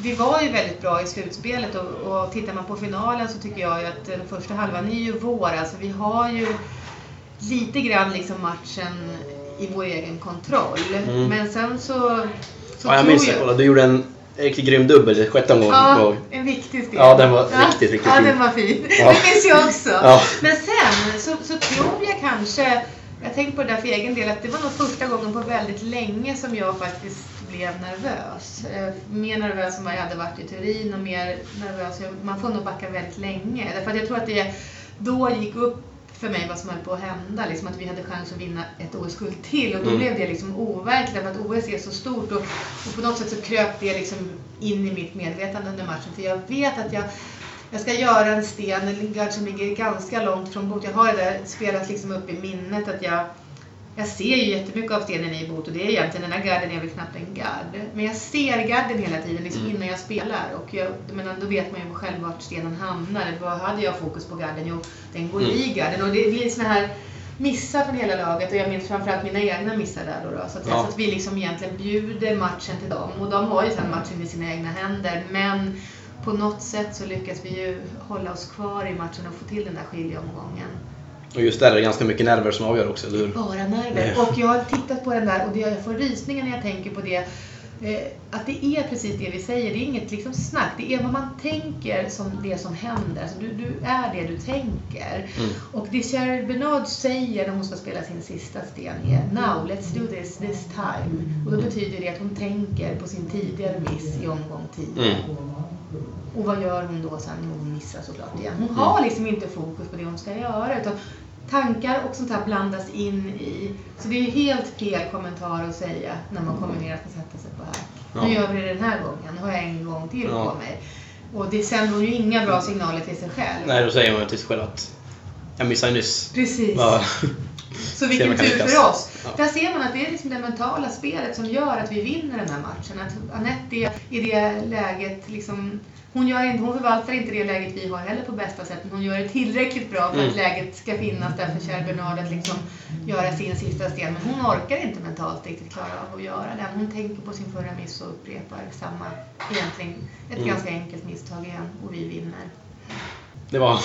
vi var ju väldigt bra i slutspelet och, och tittar man på finalen så tycker jag att den första halvan är ju vår. Alltså vi har ju lite grann liksom matchen i vår egen kontroll. Mm. Men sen så, så ja, jag minns det. Kolla, du gjorde en riktigt grym dubbel i sjätte omgången. Ja, Ja. en viktig spel. Ja, den var riktigt, riktigt Ja, fin. den var fin. Ja. Det minns jag också. Ja. Men sen så, så tror jag kanske, jag tänker på det där för egen del, att det var nog första gången på väldigt länge som jag faktiskt blev nervös. Eh, Mer nervös än vad jag hade varit i Turin och mer nervös. Man får nog backa väldigt länge. Därför att jag tror att det då gick upp för mig vad som höll på att hända. Liksom att vi hade chans att vinna ett OS-guld till. Och då Mm. blev det liksom overkligt för att OS är så stort. Och, och på något sätt så kröp det liksom in i mitt medvetande under matchen. För jag vet att jag, jag ska göra en sten, en gard som ligger ganska långt från bot. Jag har det där spelat liksom upp i minnet att jag jag ser ju jättemycket av stenen i bot och det är egentligen, den här garden är väl knappt en gard. Men jag ser garden hela tiden liksom Mm. innan jag spelar och jag, menar, då vet man ju själv vart stenen hamnar. Vad hade jag fokus på garden? Jo, den går Mm. i garden och det blir såna här missar från hela laget och jag minns framförallt mina egna missar där då. då så, att, Ja. så att vi liksom egentligen bjuder matchen till dem och de har ju sen matchen i sina egna händer men på något sätt så lyckas vi ju hålla oss kvar i matchen och få till den där skiljeomgången. Och just där är det ganska mycket nerver som avgör också, eller hur? Bara nerver. Och jag har tittat på den där och jag får rysningar när jag tänker på det. Eh, att det är precis det vi säger, det är inget liksom snack. Det är vad man tänker som det som händer. Alltså du, du är det du tänker. Mm. Och det Cheryl Bernard säger när hon ska spela sin sista sten är Now, let's do this this time. Och då betyder det att hon tänker på sin tidigare miss i omgång 10. Mm. Och vad gör hon då sen? Hon missar såklart igen. Hon har liksom inte fokus på det hon ska göra. Utan tankar och sånt här blandas in i. Så det är ju helt fel kommentar att säga när man kommer ner att sätta sig på här. Ja. Nu gör vi det den här gången. Nu har jag en gång till Ja. på mig. Och det sänder ju inga bra signaler till sig själv. Nej, då säger man till sig själv att jag missade nyss. Precis. Ja. Så vilken tur för oss. Ja. Där ser man att det är liksom det mentala spelet som gör att vi vinner den här matchen. Att Anette är i det läget liksom hon, gör inte, hon förvaltar inte det läget vi har heller på bästa sätt, men hon gör det tillräckligt bra för att Mm. läget ska finnas där för Cher Bernard att liksom göra sin sista sten. Men hon orkar inte mentalt riktigt klara av att göra den. Hon tänker på sin förra miss och upprepar samma, egentligen ett Mm. ganska enkelt misstag igen och vi vinner. Det var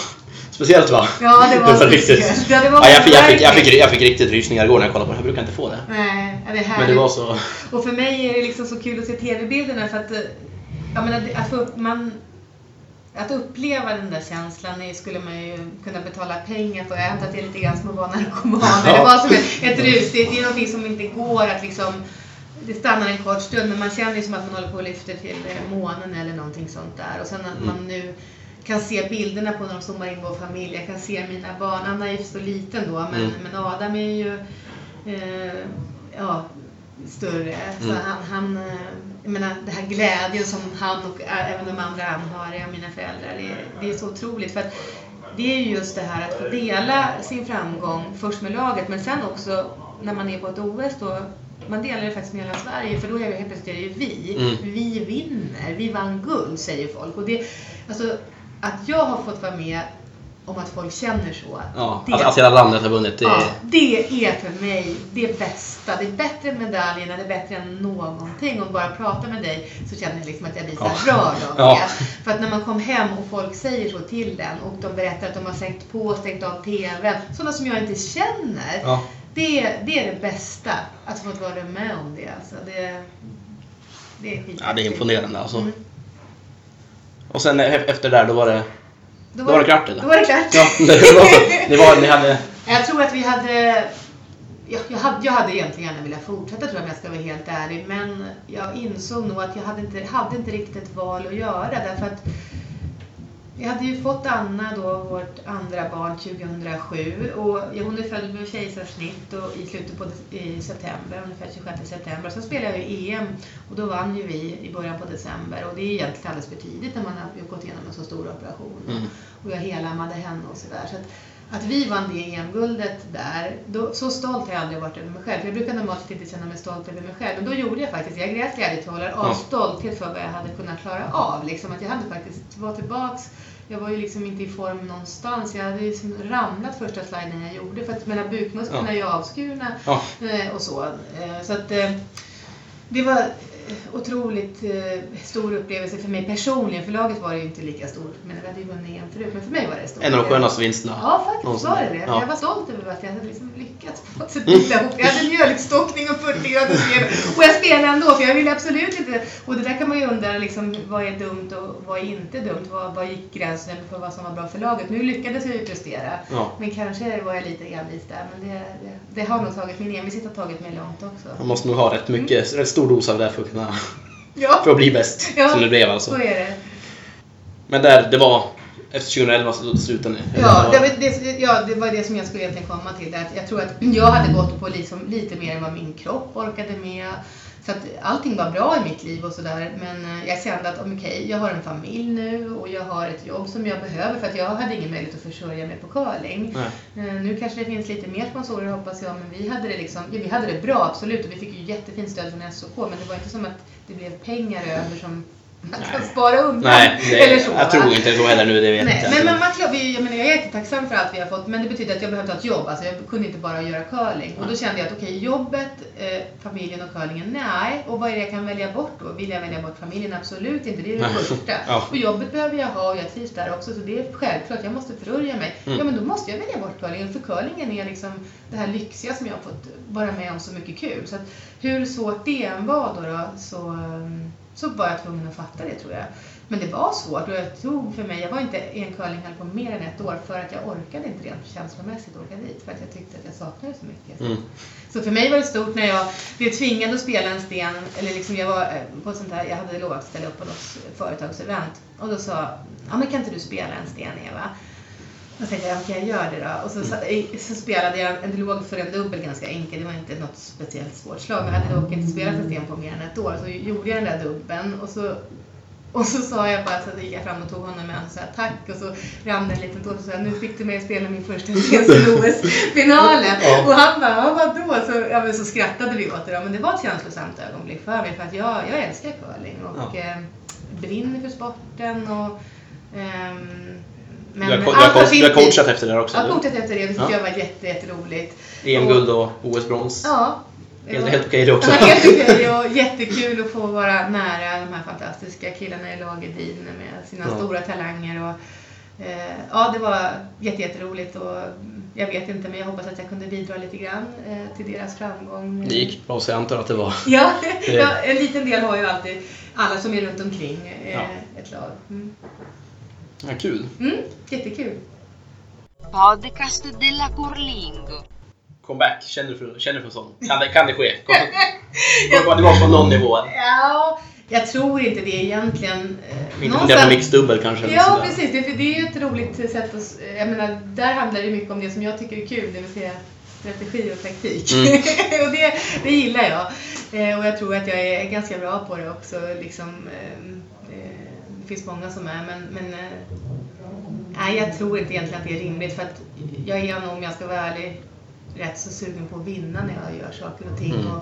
speciellt va? Ja, det var riktigt. speciellt. Ja, det var ja, jag, fick, jag, fick, jag, fick, jag fick riktigt rysningar igår när jag kollade på det. Jag brukar inte få det. Nej, det är Men härligt. det var så... Och för mig är det liksom så kul att se tv-bilderna för att eh, jag menar, att, få upp, man, att uppleva den där känslan är, skulle man ju kunna betala pengar för. Jag antar att det är lite grann som att vara narkoman. Ja. Det var som ett, ett rus. Det det är någonting som inte går att liksom det stannar en kort stund men man känner ju som att man håller på och lyfter till eh, månen eller någonting sånt där. Och sen att Mm. man nu kan se bilderna på när de zoomar in vår familj. Jag kan se mina barn. Anna är ju så liten då men, Mm. men Adam är ju eh, ja, större. Så Mm. han, han, eh, jag menar, det här glädjen som han och även de andra anhöriga, mina föräldrar, det, är- det är så otroligt. För att det är ju just det här att få dela sin framgång först med laget men sen också när man är på ett OS då man delar det faktiskt med hela Sverige för då är det helt plötsligt är det ju vi. Mm. Vi vinner, vi vann guld säger folk. Och det, alltså, att jag har fått vara med om att folk känner så. Ja, det, att, att hela landet har vunnit. Det, ja, det är för mig det bästa. Det är bättre än medaljerna, det är bättre än någonting. Om bara prata med dig så känner jag liksom att jag blir så Ja. rörd av Ja. det. För att när man kom hem och folk säger så till den och de berättar att de har stängt på och stängt av TVn. Sådana som jag inte känner. ja. Det, det är det bästa. Att få vara med om det. Alltså, det, det är skit. ja, det är imponerande alltså. Mm. Och sen efter där, då var det, Då då var det klart eller? Då var det klart. Ja, det var. Det var, ni hade... Jag tror att vi hade... Jag, jag, hade, jag hade egentligen gärna velat fortsätta tror jag om jag ska vara helt ärlig. Men jag insåg nog att jag hade inte, hade inte riktigt ett val att göra. Därför att jag hade ju fått Anna då, vårt andra barn, 2007. Och hon är född med kejsarsnitt och i slutet på i september, ungefär 26 september. Sen spelade jag ju EM och då vann ju vi i början på december. Och det är egentligen alldeles för tidigt när man har gått igenom en så stor operation. Mm. Och jag helammade henne och sådär. Så att vi vann det EM-guldet där, då, så stolt har jag aldrig varit över mig själv. För jag brukar normalt inte känna mig stolt över mig själv. Men då gjorde jag faktiskt, jag grät glädjetårar av Ja. stolthet för vad jag hade kunnat klara av. Liksom, att jag hade faktiskt var tillbaks jag var ju liksom inte i form någonstans. Jag hade ju liksom ramlat första sliden jag gjorde. För att mina bukmusklerna Ja. är ju avskurna Ja. eh, och så. Eh, så att eh, det var otroligt eh, stor upplevelse för mig personligen. För laget var det ju inte lika stort. Men vi hade ju vunnit EM förut. Men för mig var det stort. En av de skönaste vinsterna. Ja, faktiskt någonsin. var det det. Ja. Jag var stolt över att jag hade liksom lyckats på något sätt ihop. Jag hade mjölkstockning och 40 graders feber. Och jag spelade ändå för jag ville absolut inte... Och det där kan man ju undra liksom, vad är dumt och vad är inte dumt? Vad, vad gick gränsen för vad som var bra för laget? Nu lyckades jag ju prestera. Ja. Men kanske var jag lite envis där. Men det, det, det har nog tagit, min envishet har tagit mig långt också. Man måste nog ha rätt mycket, rätt stor dos av det för att kunna, Ja, för att bli bäst. Ja. Som det blev så alltså. är det. Men där, det var efter 2011 så slutade ni? Ja det, var det, ja, det var det som jag skulle egentligen komma till. Att Jag tror att jag hade gått på liksom lite mer än vad min kropp orkade med. Så att allting var bra i mitt liv och sådär. Men eh, jag kände att okej, jag har en familj nu och jag har ett jobb som jag behöver för att jag hade ingen möjlighet att försörja mig på curling. Nej. Eh, Nu kanske det finns lite mer sponsorer hoppas jag, men vi hade det liksom, ja, vi hade det bra absolut och vi fick ju jättefint stöd från SOK men det var inte som att det blev pengar över som kan Nej. spara undan. Nej, det, Eller så, jag va? tror inte så heller nu, det vet Nej, jag men, men man, klar- vi- jag, menar, jag är jättetacksam för allt vi har fått men det betyder att jag behövde ha ett jobb. Alltså, jag kunde inte bara göra curling. Och då kände jag att okej, jobbet, eh, familjen och curlingen, nej. Och vad är det jag kan välja bort då? Vill jag välja bort familjen? Absolut inte, det är det första. Ja. Och jobbet behöver jag ha och jag trivs där också så det är självklart, jag måste försörja mig. Mm. Ja men då måste jag välja bort curlingen för curlingen är liksom det här lyxiga som jag har fått vara med om så mycket kul. Så att hur svårt det än var då, då så, um, så var jag tvungen att fatta det tror jag. Men det var svårt och jag tog för mig, jag var inte i en curlinghall på mer än ett år för att jag orkade inte rent känslomässigt åka dit för att jag tyckte att jag saknade så mycket. Mm. Så för mig var det stort när jag blev tvingad att spela en sten, eller liksom jag var eh, på sånt här, jag hade lovat att ställa upp på något företagsevent och då sa, ja men kan inte du spela en sten Eva? Då tänkte jag, okej jag gör det då. Och så, så, så spelade jag en låg för en dubbel ganska enkel, det var inte något speciellt svårt slag. Jag hade dock inte spelat en sten på mer än ett år. Så gjorde jag den där dubbeln och så och så sa jag bara, så gick jag fram och tog honom med och sa tack och så rann det en liten tår och så sa nu fick du mig att spela min första OS-finalen. Ja. Och han bara, ja, vadå? Så, ja, så skrattade vi åt det då. Men det var ett känslosamt ögonblick för mig för att jag, jag älskar curling och Ja. eh, brinner för sporten och ehm, men du har, du har, har du coachat efter det också? Jag har coachat efter det, det tyckte Ja. jag var jätte, jätteroligt. EM-guld och OS-brons? Ja. det Helt, var- helt okej det också? Ja, helt okej och jättekul att få vara nära de här fantastiska killarna i laget Dine med sina Ja. stora talanger. Och, eh, ja, det var jätte, jätteroligt och jag vet inte men jag hoppas att jag kunde bidra lite grann eh, till deras framgång. Det gick bra så jag antar att det var... Ja, Det- ja, en liten del har ju alltid alla som är runt omkring eh, Ja. ett lag. Mm. Ja, kul. Mm, jättekul. Podcast della Curlingo. Comeback, känner du för, känner du för sånt? Kan det, kan det ske? Kom- Det var på någon nivå. Ja, jag tror inte det egentligen. Eh, Inte fundera på mixdubbel kanske? Ja, precis. Det, är- det är ju ett roligt sätt att... Jag menar, där handlar det mycket om det som jag tycker är kul, det vill säga strategi och taktik. Mm. och det, det gillar jag. Eh, och jag tror att jag är ganska bra på det också. Liksom, ehm, eh, det finns många som är, men, men eh, nej, jag tror inte egentligen att det är rimligt. För att jag är nog, om jag ska vara ärlig, rätt så sugen på att vinna när jag gör saker och ting. Mm. Och,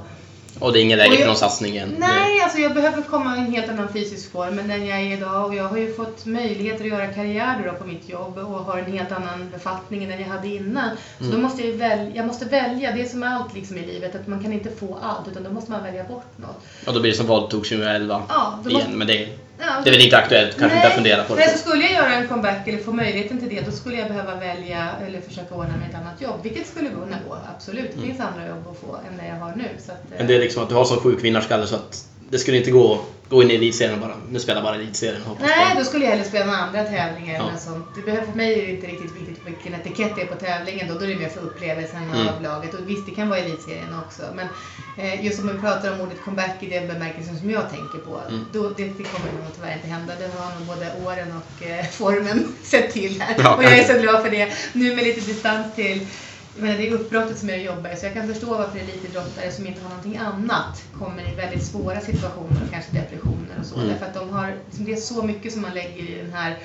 Och det är ingen läge för någon satsning än? Nej, alltså jag behöver komma i en helt annan fysisk form än den jag är idag. Och jag har ju fått möjligheter att göra karriär då på mitt jobb och har en helt annan befattning än den jag hade innan. Så Mm. då måste jag välja, jag måste välja, det är som allt liksom i livet, att man kan inte få allt utan då måste man välja bort något. Och då blir det som vad tog 2011 Ja, igen, måste, men det, ja, det är väl inte aktuellt, kanske inte att fundera på Nej, det. så skulle jag göra en comeback eller få möjligheten till det, då skulle jag behöva välja eller försöka ordna mig ett annat jobb. Vilket skulle kunna gå, absolut. Det finns andra jobb att få än det jag har nu. Att, Men det är liksom att du har sån sjuk vinnarskalle så att det skulle inte gå gå in i elitserien och bara, nu spelar jag bara elitserien hoppas Nej, då skulle jag hellre spela några andra tävlingar Ja. eller sånt. Det behöver, för mig är det inte riktigt viktigt vilken etikett det är på tävlingen då. Då är det mer för upplevelsen Mm. av laget. Och visst, det kan vara elitserien också. Men eh, just om vi pratar om ordet comeback i den bemärkelsen som jag tänker på. Mm. Då, det, det kommer nog tyvärr inte hända. Det har nog både åren och eh, formen sett till här. Ja, och jag är så glad för det. Nu med lite distans till menar, det är uppbrottet som är det jobbiga, så jag kan förstå varför elitidrottare som inte har någonting annat kommer i väldigt svåra situationer kanske depressioner och så. Mm. Därför att de har, liksom, det är så mycket som man lägger i den här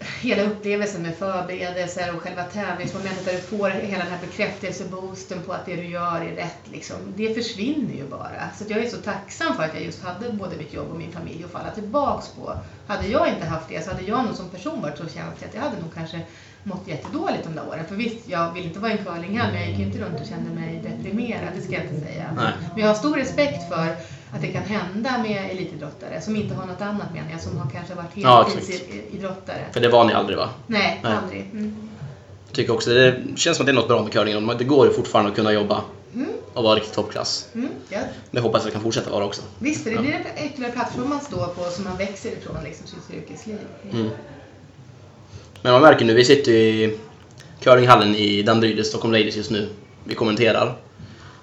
hela upplevelsen med förberedelser och själva tävlingsmomentet där du får hela den här bekräftelseboosten på att det du gör är rätt. Liksom. Det försvinner ju bara. Så jag är så tacksam för att jag just hade både mitt jobb och min familj att falla tillbaks på. Hade jag inte haft det så hade jag nog som person varit så känslig att jag hade nog kanske mått jättedåligt de där åren. För visst, jag vill inte vara en curlinghall men jag gick ju inte runt och kände mig deprimerad, det ska jag inte säga. Nej. Men jag har stor respekt för att det kan hända med elitidrottare som inte har något annat menar jag, som har kanske varit Ja, heltidsidrottare. För det var ni aldrig va? Nej, Nej. aldrig. Mm. Jag tycker också det känns som att det är något bra med curlingen. Det går ju fortfarande att kunna jobba Mm. och vara riktigt toppklass. Mm, ja. Det hoppas jag kan fortsätta vara också. Visst, det Ja. blir en ytterligare plattform man står på som man växer ifrån liksom, sitt yrkesliv. Mm. Men man märker nu, vi sitter i curlinghallen i Danderyd, Stockholm Ladies just nu. Vi kommenterar.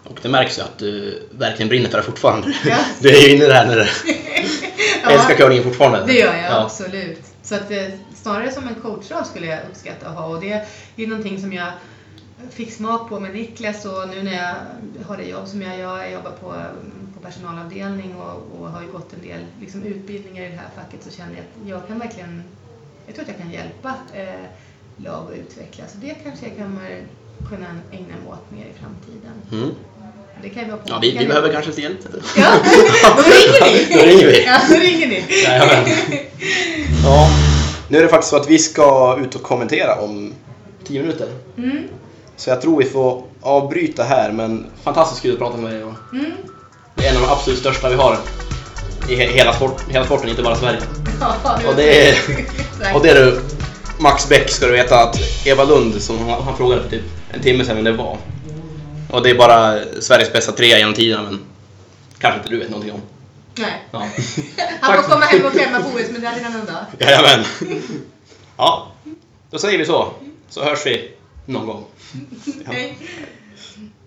Och det märks ju att du verkligen brinner för det fortfarande. Ja. Du är ju inne där när du Ja. älskar curlingen fortfarande. Det gör jag, Ja. absolut. Så att eh, snarare som en coachroll skulle jag uppskatta att ha och det är någonting som jag fick smak på med Niklas och nu när jag har det jobb som jag gör, jag jobbar på, på personalavdelning och, och har ju gått en del liksom, utbildningar i det här facket så känner jag att jag kan verkligen, jag tror att jag kan hjälpa eh, lag att utvecklas. Så det kanske jag kommer kunna ägna mig åt mer i framtiden. Mm. Det kan ju vara på. Ja, vi, vi behöver kanske lite hjälp. Ja, då ringer ni! Då ringer vi. Ja, då ringer ni. Jajamän. Ja, nu är det faktiskt så att vi ska ut och kommentera om 10 minuter. Mm, Så jag tror vi får avbryta här, men fantastiskt kul att prata med dig. mm. Det är en av de absolut största vi har i he- hela, sport, hela sporten, inte bara Sverige. Ja, Och det är, och det är du, Max Bäck ska du veta att Eva Lund, som han, han frågade för typ en timme sedan vem det var. Och det är bara Sveriges bästa trea genom tiderna, men kanske inte du vet någonting om. Nej. Ja. Han får komma hem och klämma på OS-medaljen någon dag. Jajamän. Ja, då säger vi så. Så hörs vi någon gång. Ja.